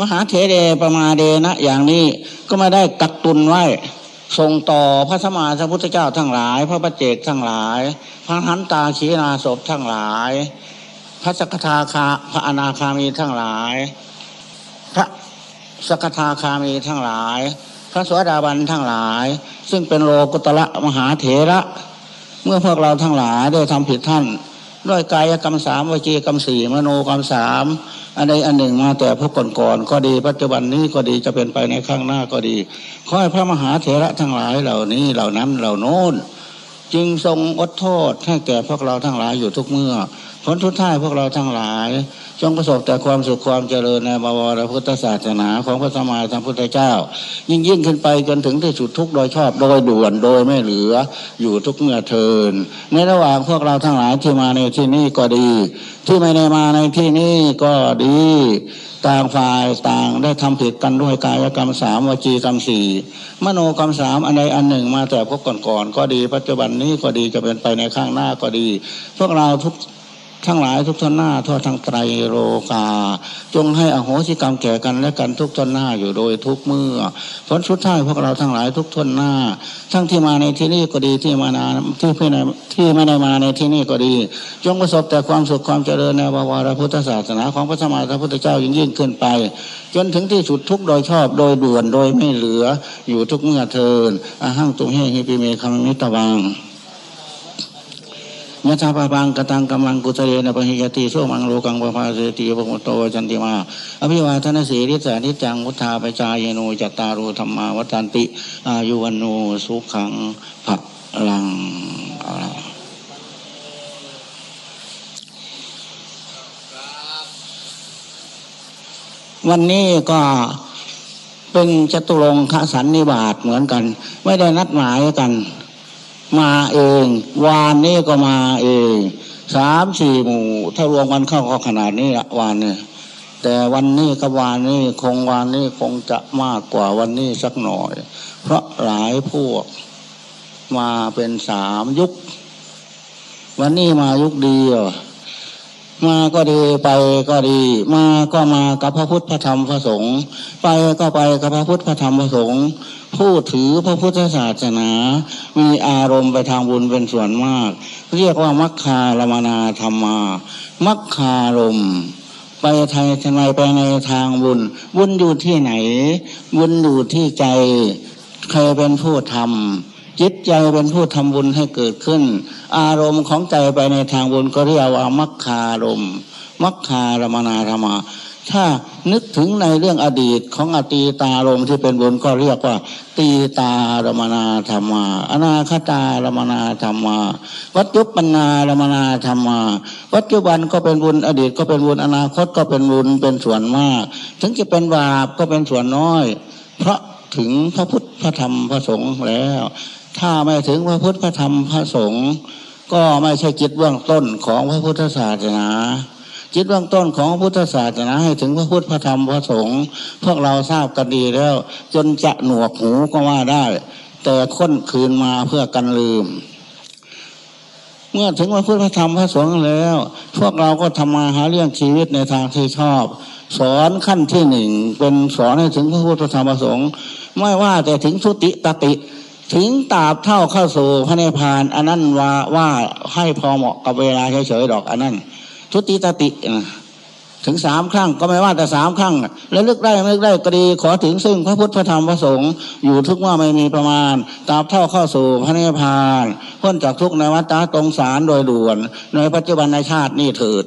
มหาเถเดประมาเดนะ อย่างนี้ก็ไม่ได้กักตุนไว้ส่งต่อพระสมมาสัมพุทธเจ้าทั้งหลาย พระปัจเจกทั้งหลาย พระหันตาขีนาศพทั้งหลาย พระสกทาคาพระอนาคามีทั้งหลาย พระสกทาคามีทั้งหลาย พระสวสดาบันทั้งหลาย ซึ่งเป็นโลกุตระมหาเถระ เมื่อพวกเราทั้งหลายได้ทำผิดท่าน ด้วยกายกรรมสามวิจีกรรมสี่มโนกรรมสามอันใดอันหนึ่งมาแต่พวกก่อนก็ดีปัจจุบันนี้ก็ดีจะเป็นไปในข้างหน้าก็ดีขอให้พระมหาเถระทั้งหลายเหล่านี้เหล่านั้นเหล่าโน้นจึงทรงอดโทษให้แก่พวกเราทั้งหลายอยู่ทุกเมื่อผลทุดท้ายพวกเราทั้งหลาย จงประสบแต่ความสุขความเจริญในบวรพุทธศาสนาของพระสมมาสัมพุทธเจ้า ยิ่งยิ่งขึ้นไปจนถึงที่สุดทุกโดยชอบโดยด่วนโดยไม่เหลืออยู่ทุกเมื่อเทิน ในระหว่างพวกเราทั้งหลายที่มาในที่นี้ก็ดี ที่ไม่ได้มาในที่นี้ก็ดีต่างฝ่ายต่างได้ทำผิดกันด้วยกายกรรมสามวจีกรรมสี่มโนกรรมสามอันใดอันหนึ่งมาแต่พวกก่อนๆก็ดี ปัจจุบันนี้ก็ดีจะเป็นไปในข้างหน้าก็ดี พวกเราทุก ทั้งหลายทุกทนหน้าทั่วทั้งไตรโลกา จงให้อโหสิกรรมแก่กันและกันทุกทนหน้าอยู่โดยทุกเมื่อผลสุดท้ายพวกเราทั้งหลายทุกทนหน้า ทั้งที่มาในที่นี้ก็ดีที่มานาที่ไม่ได้ที่ไม่ได้มาในที่นี้ก็ดี จงประสบแต่ความสุขความเจริญในบวรพุทธศาสนาของพระสมมาสัมพุทธเจ้ายิ่งยิ่งขึ้นไป จนถึงที่สุดทุกโดยชอบโดยด่วนโดยไม่เหลืออยู่ทุกเมื่อเทินอาหังตุงเฮฮิปิเมคัมมิตวัง ยะชาปาปังกตังกัมังกุสเรนะปะหิยติโสมังโลกังปะภาเสติปะมุตโตจันติมา อภิวาทนาสีริสานิจังมุทาปจายโนจัตตารุธรรมาวัตันติ อายุวันโนสุขังผักลังวันนี้ก็เป็นจตุรงคสันนิบาตเหมือนกัน ไม่ได้นัดหมายกัน มาเอง วานนี้ก็มาเองสามสี่หมู่ถ้ารวมกันเข้าก็ขนาดนี้ละวานนี้แต่วันนี้กับวานนี้คงวานนี้คงจะมากกว่าวันนี้สักหน่อย เพราะหลายพวกมาเป็นสามยุค วันนี้มายุคเดียว มาก็ดีไปก็ดี มาก็มากับพระพุทธพระธรรมพระสงฆ์ไปก็ไปกับพระพุทธพระธรรมพระสงฆ์ผู้ถือพระพุทธศาสนา มีอารมณ์ไปทางบุญเป็นส่วนมาก เรียกว่ามัคคารมนาธรรมา มัคคารมไปไทยทำไมไปในทางบุญ บุญอยู่ที่ไหน บุญอยู่ที่ใจ ใครเป็นผู้ทำ จิตใจเป็นผู้ทำบุญให้เกิดขึ้น อารมณ์ของใจไปในทางบุญก็เรียกว่ามัคคารมมัคคารมนาธรรมา ถ้านึกถึงในเรื่องอดีตของอตีตารมที่เป็นบุญก็เรียกว่า ตีตารมนาธรรมา อนาคตารมนาธรรมา วัจจุปนารมนาธรรมา ปัจจุบันก็เป็นบุญอดีตก็เป็นบุญอนาคตก็เป็นบุญเป็นส่วนมาก ถึงจะเป็นบาปก็เป็นส่วนน้อย เพราะถึงพระพุทธพระธรรมพระสงฆ์แล้ว ถ้าไม่ถึงพระพุทธพระธรรมพระสงฆ์ก็ไม่ใช่จิตเบื้องต้นของพระพุทธศาสนาจิตเบื้องต้นของพุทธศาสนาให้ถึงพระพุทธพระธรรมพระสงฆ์พวกเราทราบกันดีแล้ว จนจะหนวกหูก็ว่าได้ แต่ค้นคืนมาเพื่อกันลืม เมื่อถึงพระพุทธพระธรรมพระสงฆ์แล้ว พวกเราก็ทำมาหาเรื่องชีวิตในทางที่ชอบ สอนขั้นที่หนึ่งเป็นสอนให้ถึงพระพุทธธรรมพระสงฆ์ไม่ว่าแต่ถึงสุติตติ ถึงตาบเท่าเข้าสู่พระนิพพาน อันนั้นว่าว่าให้พอเหมาะกับเวลาเฉยๆดอก อันนั้น ทุติตติถึงสามครั้งก็ไม่ว่าแต่สามครั้งแล้วลึกได้ไม่ลึกได้ก็ดีขอถึงซึ่งพระพุทธพระธรรมพระสงฆ์อยู่ทุกว่าไม่มีประมาณตราบเท่าเข้าสู่พระนิพพานพ้นจากทุกในวัฏฏะตรงสารโดยด่วน ในปัจจุบันในชาตินี่เถิด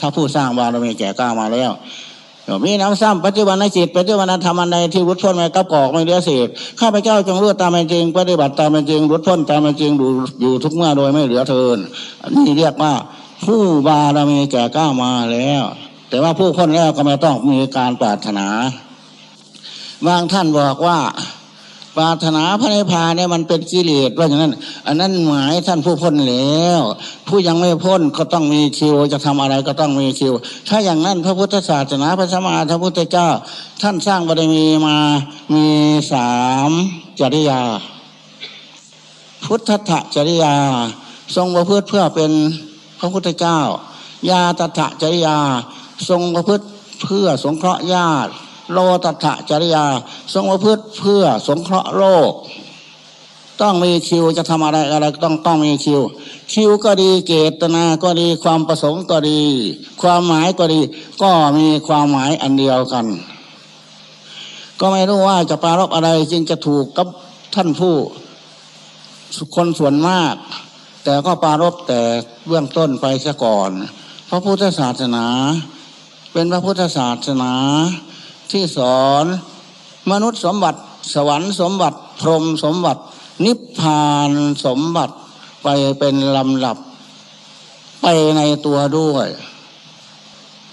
ถ้าผู้สร้างบารมีแก่กล้ามาแล้ว มีน้ำซ้ำปัจจุบันในจิตปัจจุบันธรรมอันใดที่รุดพ้นไม่กับกอกไม่เลือเศษข้าพเจ้าจงรู้ตามเป็นจริง ปฏิบัติตามเป็นจริงรุดพ้นตามเป็นจริงอยู่ทุกเมื่อโดยไม่เหลือเทินนี่เรียกว่าผู้บารมีแก่ก้ามาแล้ว แต่ว่าผู้คนแล้วก็ไม่ต้องมีการปรารถนา บางท่านบอกว่า ปรารถนาพระนิพพานเนี่ยมันเป็นกิเลสว่าอย่างนั้น อันนั้นหมายท่านผู้พ้นแล้ว ผู้ยังไม่พ้นก็ต้องมีคิวจะทำอะไรก็ต้องมีคิว ถ้าอย่างนั้นพระพุทธศาสนาพระสมมาพระพุทธเจ้า ท่านสร้างบารมีมามีสามจริยา พุทธะจริยา ทรงประพฤติเพื่อเป็นพระพุทธเจ้ายาตถะจริยา ทรงประพฤติเพื่อสงเคราะห์ญาติ โลตัถจริยาทรงประพฤติเพื่อสงเคราะห์โลก ต้องมีคิวจะทำอะไรอะไรต้องต้องมีคิว คิวก็ดีเกตนาก็ดีความประสงค์ก็ดี ความหมายก็ดี ก็มีความหมายอันเดียวกัน ก็ไม่รู้ว่าจะปรารบอะไรจึงจะถูกกับท่านผู้คนส่วนมาก แต่ก็ปารบแต่เบื้องต้นไปซะก่อนพระพุทธศาสนา เป็นพระพุทธศาสนา ที่สอน มนุษย์สมบัติ สวรรค์สมบัติ พรหมสมบัติ นิพพานสมบัติไปเป็นลำดับ ไปในตัวด้วย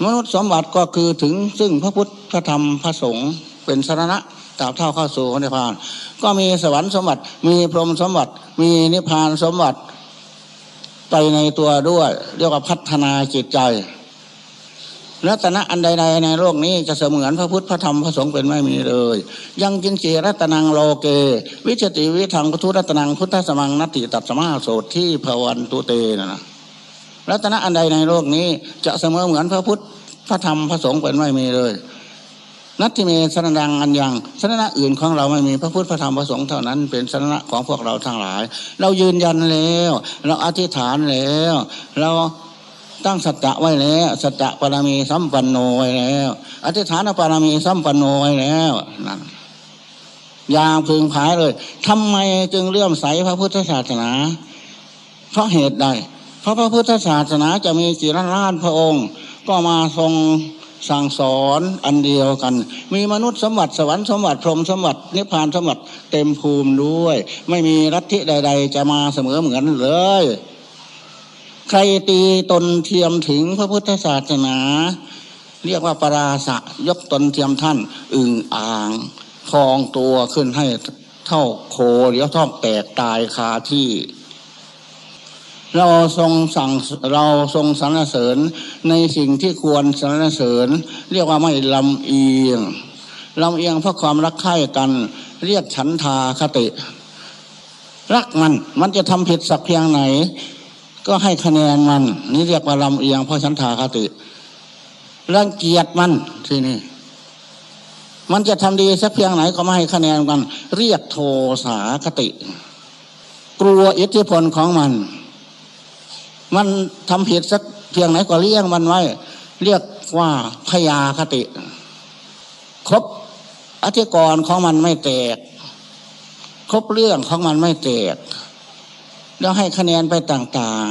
มนุษย์สมบัติก็คือถึงซึ่งพระพุทธธรรมพระสงฆ์เป็นสารณะตราบเท่าเข้าสู่นิพพาน ก็มีสวรรค์สมบัติ มีพรหมสมบัติ มีนิพพานสมบัติไปในตัวด้วย เรียกว่าพัฒนาจิตใจ รัตนะอันใดๆในโลกนี้จะเสมือนพระพุทธพระธรรมพระสงฆ์เป็นไม่มีเลย ยังจินเจรัตนังโลเก วิจติวิทังพุทธรัตนังพุทธสมังนัตติตัดสมาโสดที่ภวันตุเตนะนะรัตนะอันใดในโลกนี้จะเสมอเหมือนพระพุทธพระธรรมพระสงฆ์เป็นไม่มีเลย นัตติเมสนดังอันยังสนะอื่นของเราไม่มีพระพุทธพระธรรมพระสงฆ์เท่านั้นเป็นสนะของพวกเราทั้งหลาย เรายืนยันแล้ว เราอธิษฐานแล้ว เรา ตั้งสัจจะไว้แล้วสัจจะปรมีสัมปันโนไว้แล้วอธิษฐานปรมีสัมปันโนไว้แล้วนั่นยางพึงผายเลยทำไมจึงเลื่อมใสพระพุทธศาสนา เพราะเหตุใด เพราะพระพุทธศาสนาจะมีกี่ล้านล้านพระองค์ ก็มาทรงสั่งสอนอันเดียวกัน มีมนุษย์สมบัติสวรรค์สมบัติพรหมสมบัตินิพพานสมบัติเต็มภูมิด้วย ไม่มีรัฐิใด ๆ จะมาเสมอเหมือนเลย ใครตีตนเทียมถึงพระพุทธศาสนา เรียกว่าปราศะยกตนเทียมท่าน อึ่งอ่างพองตัวขึ้นให้เท่าโคเดี๋ยวท้องแตกตายคาที่ เราทรงสั่งเราทรงสรรเสริญในสิ่งที่ควรสรรเสริญ เรียกว่าไม่ลำเอียงลำเอียงเพราะความรักใคร่กัน เรียกฉันทาคติ รักมันมันจะทำผิดสักเพียงไหน ก็ให้คะแนนมัน นี่เรียกว่าลำเอียงเพราะฉันทาคติรังเกียจมันที่นี่มันจะทำดีสักเพียงไหนก็ไม่ให้คะแนนกัน เรียกโทสาคติ กลัวอิทธิพลของมัน มันทำผิดสักเพียงไหนก็เลี้ยงมันไว้ เรียกว่าพยาคติ ครบอธิกรณ์ของมันไม่แตก ครบเรื่องของมันไม่แตก แล้วให้คะแนนไปต่าง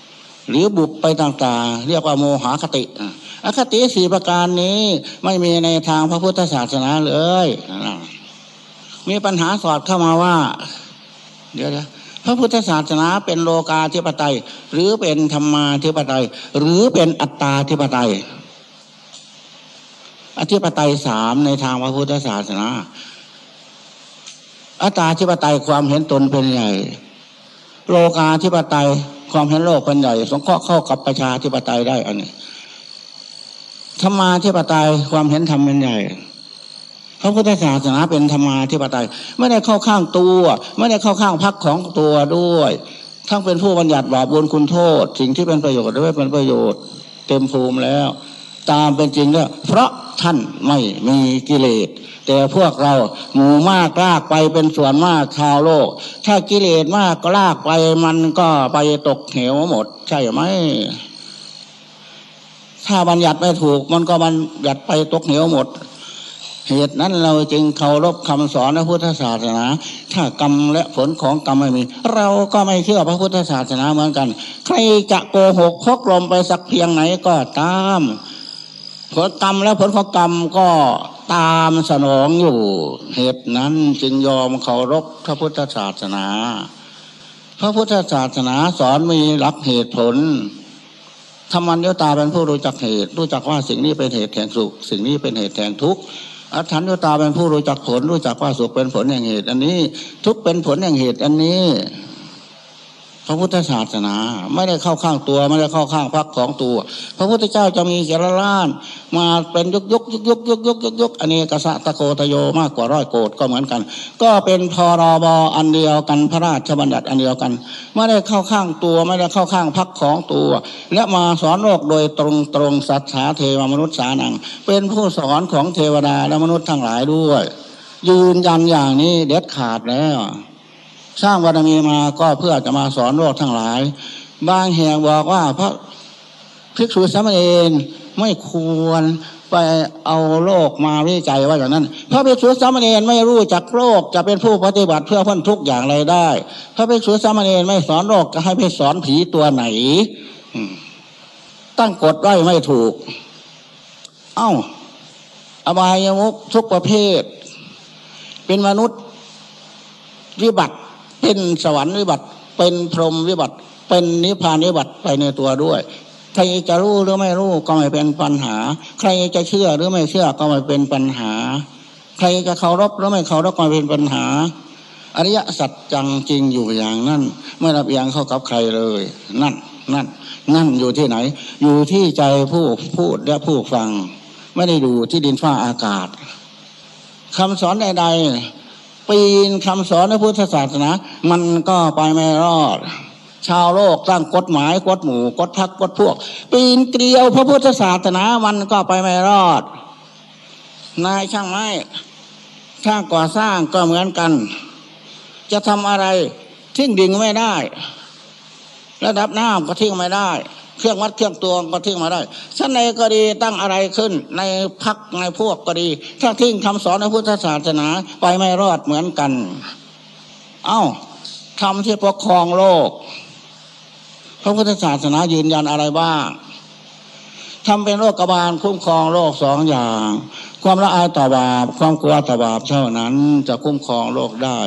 ๆ หรือบุบไปต่างๆ เรียกว่าโมหคติอคติสี่ประการนี้ไม่มีในทางพระพุทธศาสนาเลย มีปัญหาสอดเข้ามาว่า เดี๋ยวนะพระพุทธศาสนาเป็นโลกาธิปไตย หรือเป็นธรรมาธิปไตย หรือเป็นอัตตาธิปไตย อธิปไตยสามในทางพระพุทธศาสนา อัตตาธิปไตยความเห็นตนเป็นใหญ่ โลกาธิปไตยความเห็นโลกเป็นใหญ่สงเคราะห์เข้ากับประชาธิปไตยได้อันนี้ธรรมาธิปไตยความเห็นธรรมเป็นใหญ่พระพุทธศาสนาเป็นธรรมาธิปไตย ไม่ได้เข้าข้างตัว ไม่ได้เข้าข้างพักของตัวด้วย ทั้งเป็นผู้บัญญัติบาปบุญคุณโทษ สิ่งที่เป็นประโยชน์ด้วยเป็นประโยชน์ เต็มภูมิแล้ว ตามเป็นจริงแล้วเพราะท่านไม่มีกิเลส แต่พวกเราหมู่มากลากไปเป็นส่วนมากชาวโลก ถ้ากิเลสมากก็ลากไปมันก็ไปตกเหวหมด ใช่ไหมถ้าบัญญัติไม่ถูกมันก็บัญญัติไปตกเหวหมด เหตุนั้นเราจึงเคารพคำสอนพระพุทธศาสนา ถ้ากรรมและผลของกรรมไม่มี เราก็ไม่เชื่อพระพุทธศาสนาเหมือนกัน ใครจะโกหกพกลมไปสักเพียงไหนก็ตาม ผลกรรมและผลของกรรมก็ตามสนองอยู่ เหตุนั้นจึงยอมเคารพพระพุทธศาสนา พระพุทธศาสนาสอนมีหลักเหตุผลธรรมัญญตาเป็นผู้รู้จักเหตุ รู้จักว่าสิ่งนี้เป็นเหตุแห่งสุข สิ่งนี้เป็นเหตุแห่งทุกข์อัฏฐานยตาเป็นผู้รู้จักผล รู้จักว่าสุขเป็นผลแห่งเหตุ อันนี้ ทุกเป็นผลแห่งเหตุอันนี้ ระพุทธศาสนา ไม่ได้เข้าข้างตัว ไม่ได้เข้าข้างพรรคของตัว พระพุทธเจ้าจะมีเจรล้าน มาเป็นยกยกยกยกยกยกยกยกอันกษัตริย์โกตโยมากกว่าร้อยโกดก็เหมือนกัน ก็เป็นพรบอันเดียวกันพระราชบัญญัติอันเดียวกัน ไม่ได้เข้าข้างตัว ไม่ได้เข้าข้างพรรคของตัว และมาสอนโลกโดยตรงตรงสัตถาเทวมนุษย์สานัง เป็นผู้สอนของเทวดาและมนุษย์ทั้งหลายด้วย ยืนยันอย่างนี้เด็ดขาดแล้ว สร้างบารมีมาก็เพื่อจะมาสอนโลกทั้งหลาย บางแห่งบอกว่าพระภิกษุสามเณรไม่ควรไปเอาโลกมาวิจัยว่าอย่างนั้น พระภิกษุสามเณรไม่รู้จักโลกจะเป็นผู้ปฏิบัติเพื่อพ้นทุกอย่างไรได้ พระภิกษุสามเณรไม่สอนโลกจะให้ไปสอนผีตัวไหน ตั้งกฎไว้ไม่ถูก เอ้า อบายมุกทุกประเภท เป็นมนุษย์วิบัติ เป็นสวรรค์วิบัติ เป็นพรหมวิบัติ เป็นนิพพานวิบัติไปในตัวด้วยใครจะรู้หรือไม่รู้ก็ไม่เป็นปัญหา ใครจะเชื่อหรือไม่เชื่อก็ไม่เป็นปัญหา ใครจะเคารพหรือไม่เคารพก็ไม่เป็นปัญหา อริยสัจจังจริงอยู่อย่างนั้น ไม่รับยังเข้ากับใครเลย นั่นนั่น นั่นอยู่ที่ไหน อยู่ที่ใจผู้พูดและผู้ฟัง ไม่ได้ดูที่ดินฟ้าอากาศคำสอนใดๆ ปีนคำสอนในพุทธศาสนา มันก็ไปไม่รอด ชาวโลกตั้งกฎหมายกฎหมู่กฎพักกฎพวก ปีนเกลียวพระพุทธศาสนามันก็ไปไม่รอด นายช่างไม้ช่างก่อสร้างก็เหมือนกัน จะทำอะไรทิ้งดิ่งไม่ได้ ระดับน้ำก็ทิ้งไม่ได้ เครื่องวัดเครื่องตวงก็ทิ้งมาได้ชั้นในก็ดีตั้งอะไรขึ้น ในพักในพวกก็ดี ถ้าทิ้งคำสอนในพุทธศาสนาไปไม่รอดเหมือนกัน เอา้าทำที่ปกครองโลก พระพุทธศาสนายืนยันอะไรบ้างทำเป็นโรคกบาลคุ้มครองโลกสองอย่าง ความละอายต่อบาปความกลัวต่อบาปเท่านั้นจะคุ้มครองโลกได้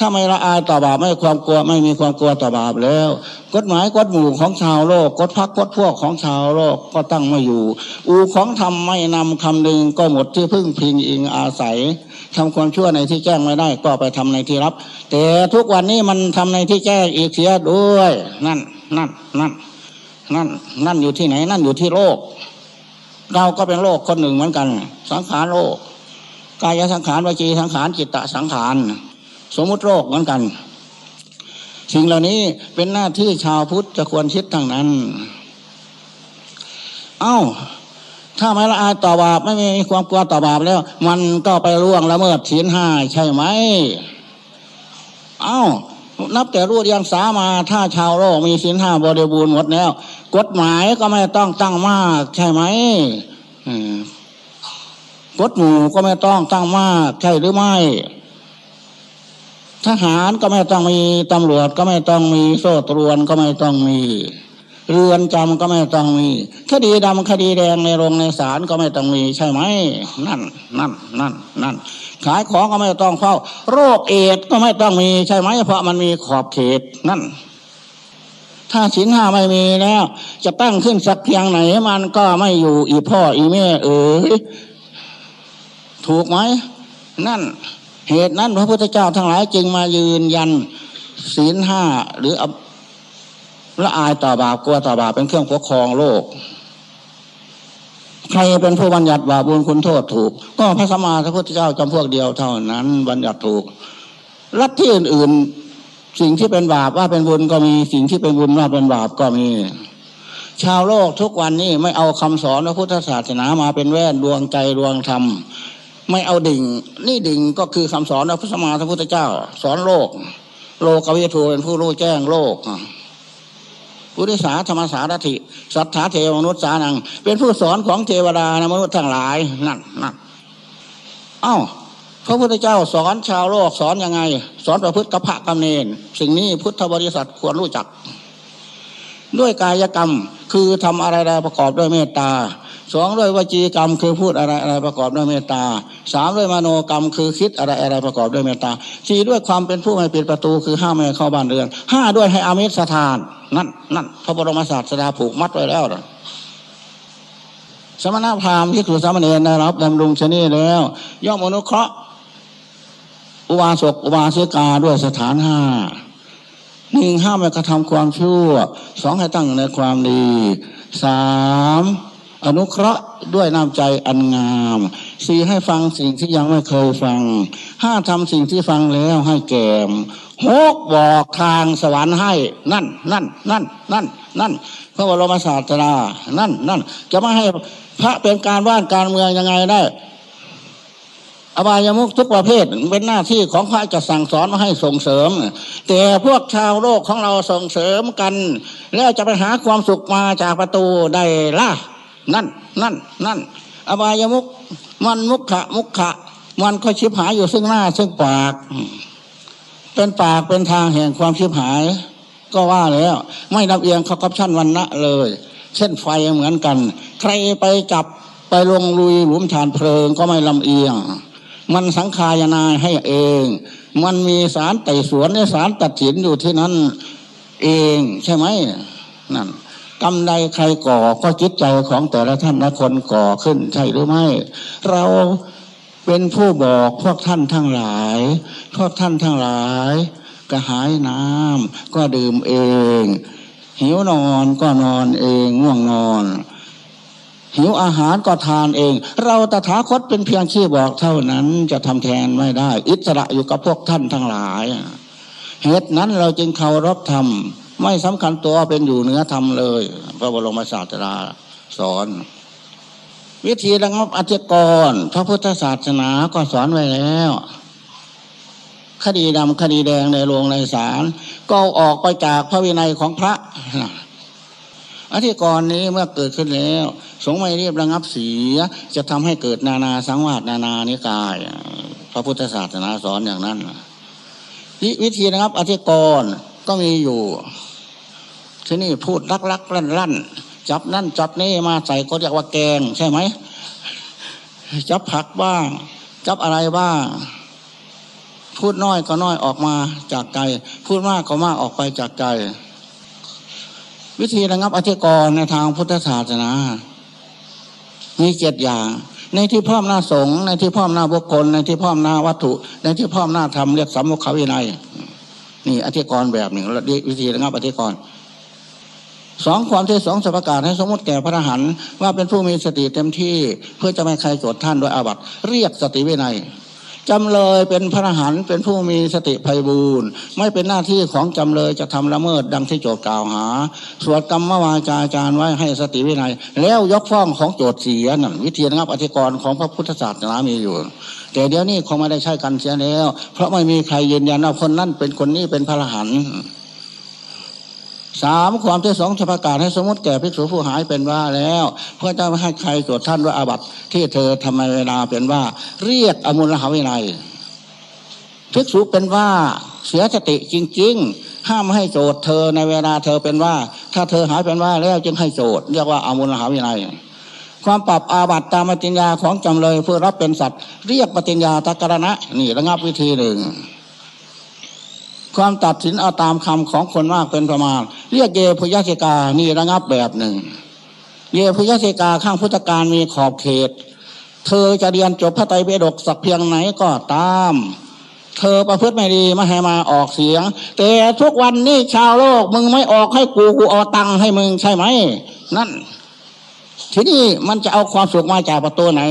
ถ้าไม่ละอายต่อบาปไม่ความกลัวไม่มีความกลัวต่อบาปแล้ว กฎหมายกฎหมู่ของชาวโลกกฎพักกฎพวกของชาวโลกก็ตั้งไม่อยู่ อูของธรรมไม่นำคำนึงก็หมดที่พึ่งพิงอิงอาศัยทำความชั่วในที่แจ้งไม่ได้ก็ไปทำในที่รับ แต่ทุกวันนี้มันทำในที่แจ้งอีกเสียด้วย นั่นนั่นนั่นนั่นนั่นอยู่ที่ไหน นั่นอยู่ที่โลก เราก็เป็นโลกคนหนึ่งเหมือนกัน สังขารโลกกายสังขารวิจีสังขารจิตตสังขาร สมมุติโรคเหมือนกัน สิ่งเหล่านี้เป็นหน้าที่ชาวพุทธจะควรคิดทั้งนั้น เอา้า ถ้าไม่ละอายต่อบาปไม่มีความกลัวต่อบาปแล้ว มันก็ไปล่วงละเมิดศีลห้าใช่ไหม เอา้า นับแต่รู้ยังสามาถ้าชาวโลกมีศีลห้าบริบูรณ์หมดแล้ว กฎหมายก็ไม่ต้องตั้งมากใช่ไหมกฎหมู่ก็ไม่ต้องตั้งมากใช่หรือไม่ ทหารก็ไม่ต้องมีตำรวจก็ไม่ต้องมีโซ่ตรวนก็ไม่ต้องมี เรือนจำก็ไม่ต้องมี คดีดำคดีแดงในโรงในศาลก็ไม่ต้องมีใช่ไหมนั่นนั่นนั่นนั่นขายของก็ไม่ต้องเฝ้า โรคเอดก็ไม่ต้องมีใช่ไหมเพราะมันมีขอบเขตนั่น ถ้าสินห้าไม่มีแล้ว จะตั้งขึ้นสักเพียงไหนมันก็ไม่อยู่อีพ่ออีแม่เอ๋ยถูกไหมนั่น เหตุนั้น พระพุทธเจ้าทั้งหลายจึงมายืนยันศีลห้าหรือละอายต่อบาปกลัวต่อบาปเป็นเครื่องปกครองโลก ใครเป็นผู้บัญญัติบาปบุญคุณโทษถูก ก็พระสัมมาสัมพุทธเจ้าจำพวกเดียวเท่านั้น บัญญัติถูกรัฐที่อื่นๆ สิ่งที่เป็นบาปว่าเป็นบุญก็มีสิ่งที่เป็นบุญว่าเป็นบาปก็มี ชาวโลกทุกวันนี้ไม่เอาคำสอนพระพุทธศาสนามาเป็นแว่นดวงใจดวงธรรม ไม่เอาดิ่ง นี่ดิ่งก็คือคำสอนของพระสมมาพระพุทธเจ้า สอนโลก โลกวิทูเป็นผู้รู้แจ้งโลกพุทธิสาธรรมสารถิสัทธาเทวมนุษย์สานัง เป็นผู้สอนของเทวดานมนุษย์ทั้งหลายนั่นนั่นเอ้าพระพุทธเจ้าสอนชาวโลกสอนยังไง สอนประพฤติกระพะกำเนนสิ่งนี้พุทธบริษัทควรรู้จัก ด้วยกายกรรมคือทำอะไรใดประกอบด้วยเมตตา สองด้วยวจีกรรมคือพูดอะไรอะไรประกอบด้วยเมตตาสามด้วยมโนกรรมคือคิดอะไรอะไรประกอบด้วยเมตตาสี่ด้วยความเป็นผู้ไม่ปิดประตูคือห้ามไม่เข้าบ้านเรือนห้าด้วยให้อามิสถาน นั่นนั่นพระบรมศาสดาผูกมัดไว้แล้วนะสมณพราหมณ์ที่ถูกสามเณรได้รับดำรงชนีแล้ว ย่อมอนุเคราะห์ อุบาสกอุบาสิกาด้วยสถานห้าหนึ่งห้ามไม่กระทำความชั่วสองให้ตั้งในความดีสาม อนุเคราะห์ด้วยน้ำใจอันงามสี่ให้ฟังสิ่งที่ยังไม่เคยฟังห้าทำสิ่งที่ฟังแล้วให้แก่มหกบอกทางสวรรค์ให้นั่นนั่นนั่นนั่นนั่นพระบรมศาสดานั่นนั่นจะไม่ให้พระเป็นการว่านการเมืองยังไงได้ อบายามุขทุกประเภทเป็นหน้าที่ของพระจะสั่งสอนมาให้ส่งเสริม แต่พวกชาวโลกของเราส่งเสริมกัน แล้วจะไปหาความสุขมาจากประตูได้ล่ะ นั่น นั่น นั่น อบายมุขมันมุขะมุขะ มันก็ชิบหายอยู่ซึ่งหน้าซึ่งปาก เป็นปากเป็นทางแห่งความชิบหาย ก็ว่าแล้ว ไม่ดับเอียงเขากับชั้นวันณะเลย เช่นไฟเหมือนกัน ใครไปจับไปลงลุยหลุมฐานเพลิงก็ไม่ลำเอียง มันสังขายนาให้เอง มันมีสารไต่สวนในสารตัดสินอยู่ที่นั้นเองใช่ไหมนั่น กรรมใดใครก่อก็จิตใจของแต่ละท่านละคนก่อขึ้นใช่หรือไม่ เราเป็นผู้บอกพวกท่านทั้งหลาย พวกท่านทั้งหลายกระหายน้ำก็ดื่มเอง หิวนอนก็นอนเองง่วงนอนหิวอาหารก็ทานเอง เราตถาคตเป็นเพียงขี้บอกเท่านั้นจะทำแทนไม่ได้ อิสระอยู่กับพวกท่านทั้งหลาย เหตุนั้นเราจึงเคารพธรรม ไม่สำคัญตัวเป็นอยู่เหนือธรรมเลย พระบรมศาสดาสอน วิธีระงับอธิกรณ์พระพุทธศาสนาก็สอนไว้แล้ว คดีดำคดีแดงในโรงในศาลก็ออกไปจากพระวินัยของพระอธิกรณ์นี้เมื่อเกิดขึ้นแล้ว สงฆ์ไม่เรียบระงับเสีย จะทำให้เกิดนานาสังวาสนานานิกาย พระพุทธศาสนาสอนอย่างนั้นวิธีระงับอธิกรณ์ก็มีอยู่ ที่นี่พูดลักลักลั่นลั่นจับนั่นจับนี่มาใส่ก็เรียกว่าแกงใช่ไหมจับผักบ้าง จับอะไรบ้าง พูดน้อยก็น้อยออกมาจากใจ พูดมากก็มากออกไปจากใจ วิธีระงับอธิกรณ์ในทางพุทธศาสนามีเจ็ดอย่าง ในที่พ่อมหน้าสงฆ์ในที่พ่อมหน้าบุคคล ในที่พ่อมหน้าวัตถุ ในที่พ่อมหน้าธรรมเรียกสัมมุขวินัยนี่อธิกรณ์แบบหนึ่งวิธีระงับอธิกรณ์ สองความที่สองสัปะกาศให้สมมติแก่พระอรหันต์ว่าเป็นผู้มีสติเต็มที่เพื่อจะไม่ใครโจทย์ท่านโดยอาบัติเรียกสติวินัยจำเลยเป็นพระอรหันต์เป็นผู้มีสติภัยบูรณ์ไม่เป็นหน้าที่ของจำเลยจะทำละเมิดดังที่โจทย์กล่าวหา สวดกรรมวาจาจารย์ไว้ให้สติวินัย แล้วยกฟ้องของโจทย์เสียนั่นวิธีงับอธิกรณ์ของพระพุทธศาสนามีอยู่ แต่เดี๋ยวนี้คงไม่ได้ใช้กันเสียแล้ว เพราะไม่มีใครยืนยันว่าคนนั้นเป็นคนนี้เป็นพระอรหันต์ สามความที่สองจะประกาศให้สมมติแก่ภิกษุผู้หายเป็นว่าแล้ว เพื่อจะไม่ให้ใครโจทย์ท่านว่าอาบัติที่เธอทำไมเวลาเป็นว่า เรียกอมุลหาวินัยภิกษุเป็นว่าเสียสติจริง ๆ ห้ามให้โจทย์เธอในเวลาเธอเป็นว่า ถ้าเธอหายเป็นว่าแล้วจึงให้โจทย์เรียกว่าอมุลหาวินัยความปรับอาบัติตามปฏิญญาของจำเลยเพื่อรับเป็นสัตว์ เรียกปฏิญญาตะกรณะนี่ระงับวิธีหนึ่ง ความตัดสินเอาตามคำของคนมากเป็นประมาณ เรียกเยพุยสิกานี่ระงับแบบหนึ่ง เยพุยสิกาข้างพุทธการมีขอบเขต เธอจะเรียนจบพระไตรปิฎกสักเพียงไหนก็ตาม เธอประพฤติไม่ดีม่ให้มาออกเสียง แต่ทุกวันนี้ชาวโลกมึงไม่ออกให้กูกูเอาตังค์ให้มึงใช่ไหม นั่น ทีนี้มันจะเอาความสุขมาจากประตูไหน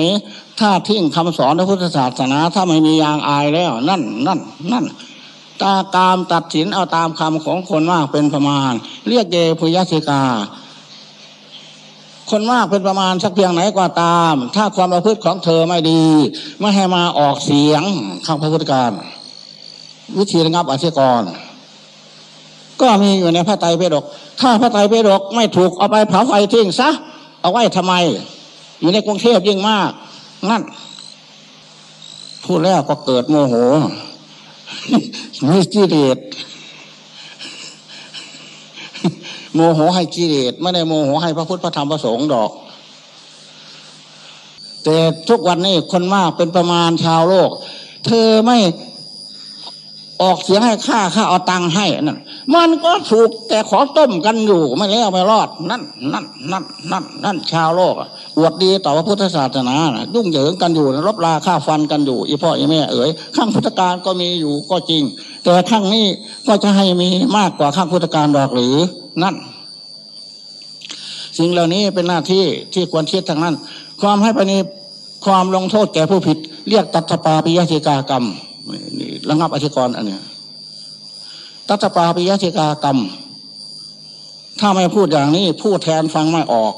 ถ้าทิ้งคำสอนพระพุทธศาสนาถ้าไม่มียางอายแล้ว นั่น นั่น นั่น ตากามตัดสินเอาตามคำของคนมากเป็นประมาณ เรียกเยพุยสิกา คนมากเป็นประมาณสักเพียงไหนก็าตาม ถ้าความประพฤติของเธอไม่ดี ไม่ให้มาออกเสียงข้างพระพุทธการ วิธีระงับอธิกร ก็มีอยู่ในพระไตรปิฎกถ้าพระไตรปิฎกไม่ถูกเอาไปเผาไฟทิ้งซะเอาไว้ทำไม อยู่ในกรุงเทพยิ่งมาก นั่นพูดแล้วก็เกิดโมโห มีกิเลสโมโหให้กิเลสไม่ได้โมโหให้พระพุทธพระธรรมพระสงฆ์ดอก แต่ทุกวันนี้คนมากเป็นประมาณชาวโลก เธอไม่ออกเสียงให้ข้าข้าเอาตังค์ให้นั่นมันก็ถูกแต่ขอต้มกันอยู่ไม่แล้วไม่รอด นั่นนั่นนั่นนั่นนั่นชาวโลกอ วดดีต่อพระพุทธศาสนานะยุ่งเหยิงกันอยู่รบราฆ่าฟันกันอยู่อีพ่ออีแม่เอ๋ยข้างพุทธการก็มีอยู่ก็จริง แต่ข้างนี้ก็จะให้มีมากกว่าข้างพุทธการดอกหรือนั่นสิ่งเหล่านี้เป็นหน้าที่ที่ควรคิดทางนั้น ความให้ปณีความลงโทษแก่ผู้ผิด เรียกตัทปาปิยธิกากรรมนี่ระงับอธิกรณ์อันเนี้ยตัทปาปิยธิกากรรม ถ้าไม่พูดอย่างนี้ ผู้แทนฟังไม่ออก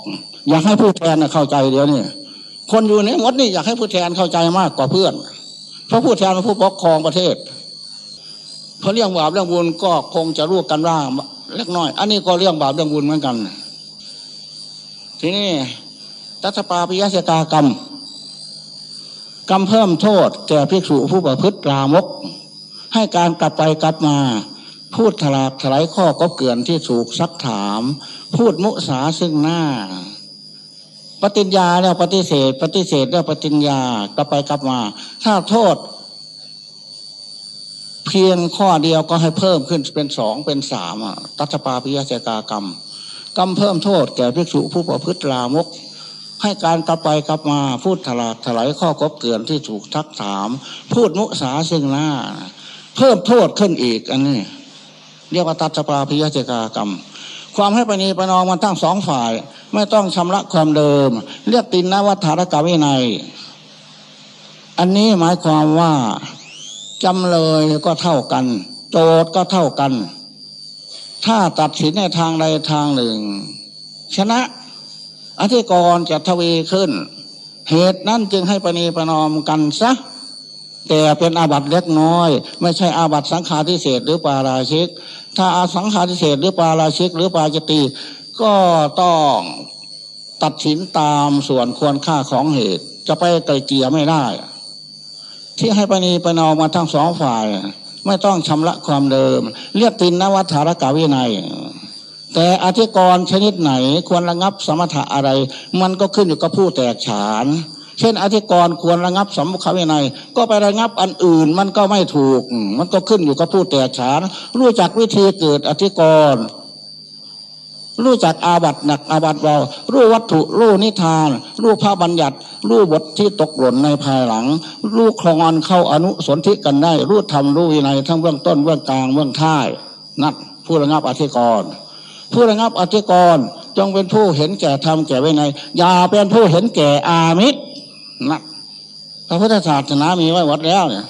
อยากให้ผู้แทนเข้าใจเดี๋ยวนี้คนอยู่ในมดนี่อยากให้ผู้แทนเข้าใจมากกว่าเพื่อน เพราะผู้แทนเป็นผู้ปกครองประเทศเพราะเรื่องบาปเรื่องบุญก็คงจะรู้กันว่าเล็กน้อย อันนี้ก็เรื่องบาปเรื่องบุญเหมือนกัน ทีนี้ตัทปาปิยสกากรรม กรรมเพิ่มโทษแก่ภิกษุผู้ประพฤติลามก ให้การกลับไปกลับมาพูดถลากถลายข้อก็เกลื่อนที่ถูกซักถาม พูดมุสาซึ่งหน้า ปฏิญญาแล้วปฏิเสธ ปฏิเสธแล้วปฏิญญากลับไปกลับมา ถ้าโทษ เพียงข้อเดียวก็ให้เพิ่มขึ้นเป็นสองเป็นสามตัทปาปิยสกากรรม กรรมเพิ่มโทษแก่ภิกษุผู้ประพฤติลามก ให้การกลับไปกลับมาพูดถลากถลายข้อกบเกลื่อนที่ถูกทักถาม พูดมุสาซึ่งหน้า เพิ่มโทษขึ้นอีกอันนี้เรียกว่าตัทปาพิยเจกากรรม ความให้ปณีประนอมมันทั้งสองฝ่าย ไม่ต้องชำระความเดิม เรียกตินนวัฏฐานกรรมวินัย อันนี้หมายความว่าจำเลยก็เท่ากัน โจทย์ก็เท่ากัน ถ้าตัดสินในทางใดทางหนึ่ง ชนะอธิกรณ์จะทวีขึ้น เหตุนั้นจึงให้ปณีประนอมกันซะแต่เป็นอาบัตเล็กน้อย ไม่ใช่อาบัตสังฆาทิเศษหรือปาราชิก ถ้าอาสังฆาทิเศษหรือปาราชิกหรือปาจตี ก็ต้องตัดสินตามส่วนควรค่าของเหตุ จะไปไกลเกลี่ยไม่ได้ ที่ให้ปณีปนอมมาทั้งสองฝ่าย ไม่ต้องชำระความเดิม เรียกตินนวัฏฐารกาวินัยแต่อธิกรณ์ชนิดไหนควรระงับสมถะอะไร มันก็ขึ้นอยู่กับผู้แตกฉาน เช่นอธิกรณ์ควรระงับสมุขวินัย ก็ไประงับอันอื่นมันก็ไม่ถูก มันก็ขึ้นอยู่กับผู้แตกฉาน รู้จักวิธีเกิดอธิกรณ์ รู้จักอาบัตหนักอาบัตเบารู้วัตถุรู้นิทาน รู้พระบัญญัติ รู้บทที่ตกหล่นในภายหลัง รู้คลองเข้าอนุสนธิกันได้ รู้ธรรมรู้วินัยทั้งเบื้องต้นเบื้องกลางเบื้องท้ายนัดผู้ระงับอธิกรณ์ผู้ระงับอธิกรณ์จงเป็นผู้เห็นแก่ธรรมแก่วินัยอย่าเป็นผู้เห็นแก่อามิตรนัดพระพุทธศาสนามีไว้วัดแล้วเนี่ย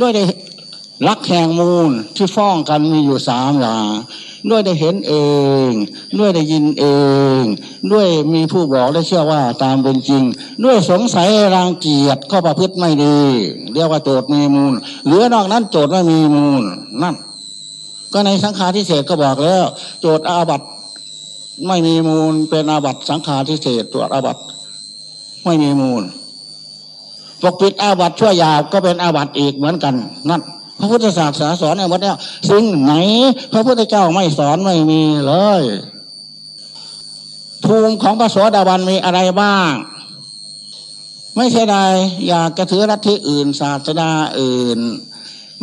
ด้วยได้รักแห่งมูลที่ฟ้องกันมีอยู่สามอย่าง ด้วยได้เห็นเอง ด้วยได้ยินเอง ด้วยมีผู้บอกได้เชื่อว่าตามเป็นจริง ด้วยสงสัยรังเกียจก็ประพฤติไม่ดี เรียกว่าโจทย์มีมูลหลือนอกนั้นโจทย์ไม่มีมูลนั่นก็ในสังฆาทิเศษก็บอกแล้ว โจทย์อาบัตไม่มีมูลเป็นอาบัตสังฆาทิเศษตัวอาบัตไม่มีมูลปกปิดอาบัตชั่วยาบก็เป็นอาบัตอีกเหมือนกันนั่น ระพุทธศาสนาสอนในวัดเนี่ยสิ่งไหน พระพุทธเจ้าไม่สอนไม่มีเลยภูมิของพระโสดาบันมีอะไรบ้าง ไม่เสียดายอยากกระถือรัฐที่อื่น ศาสนาอื่น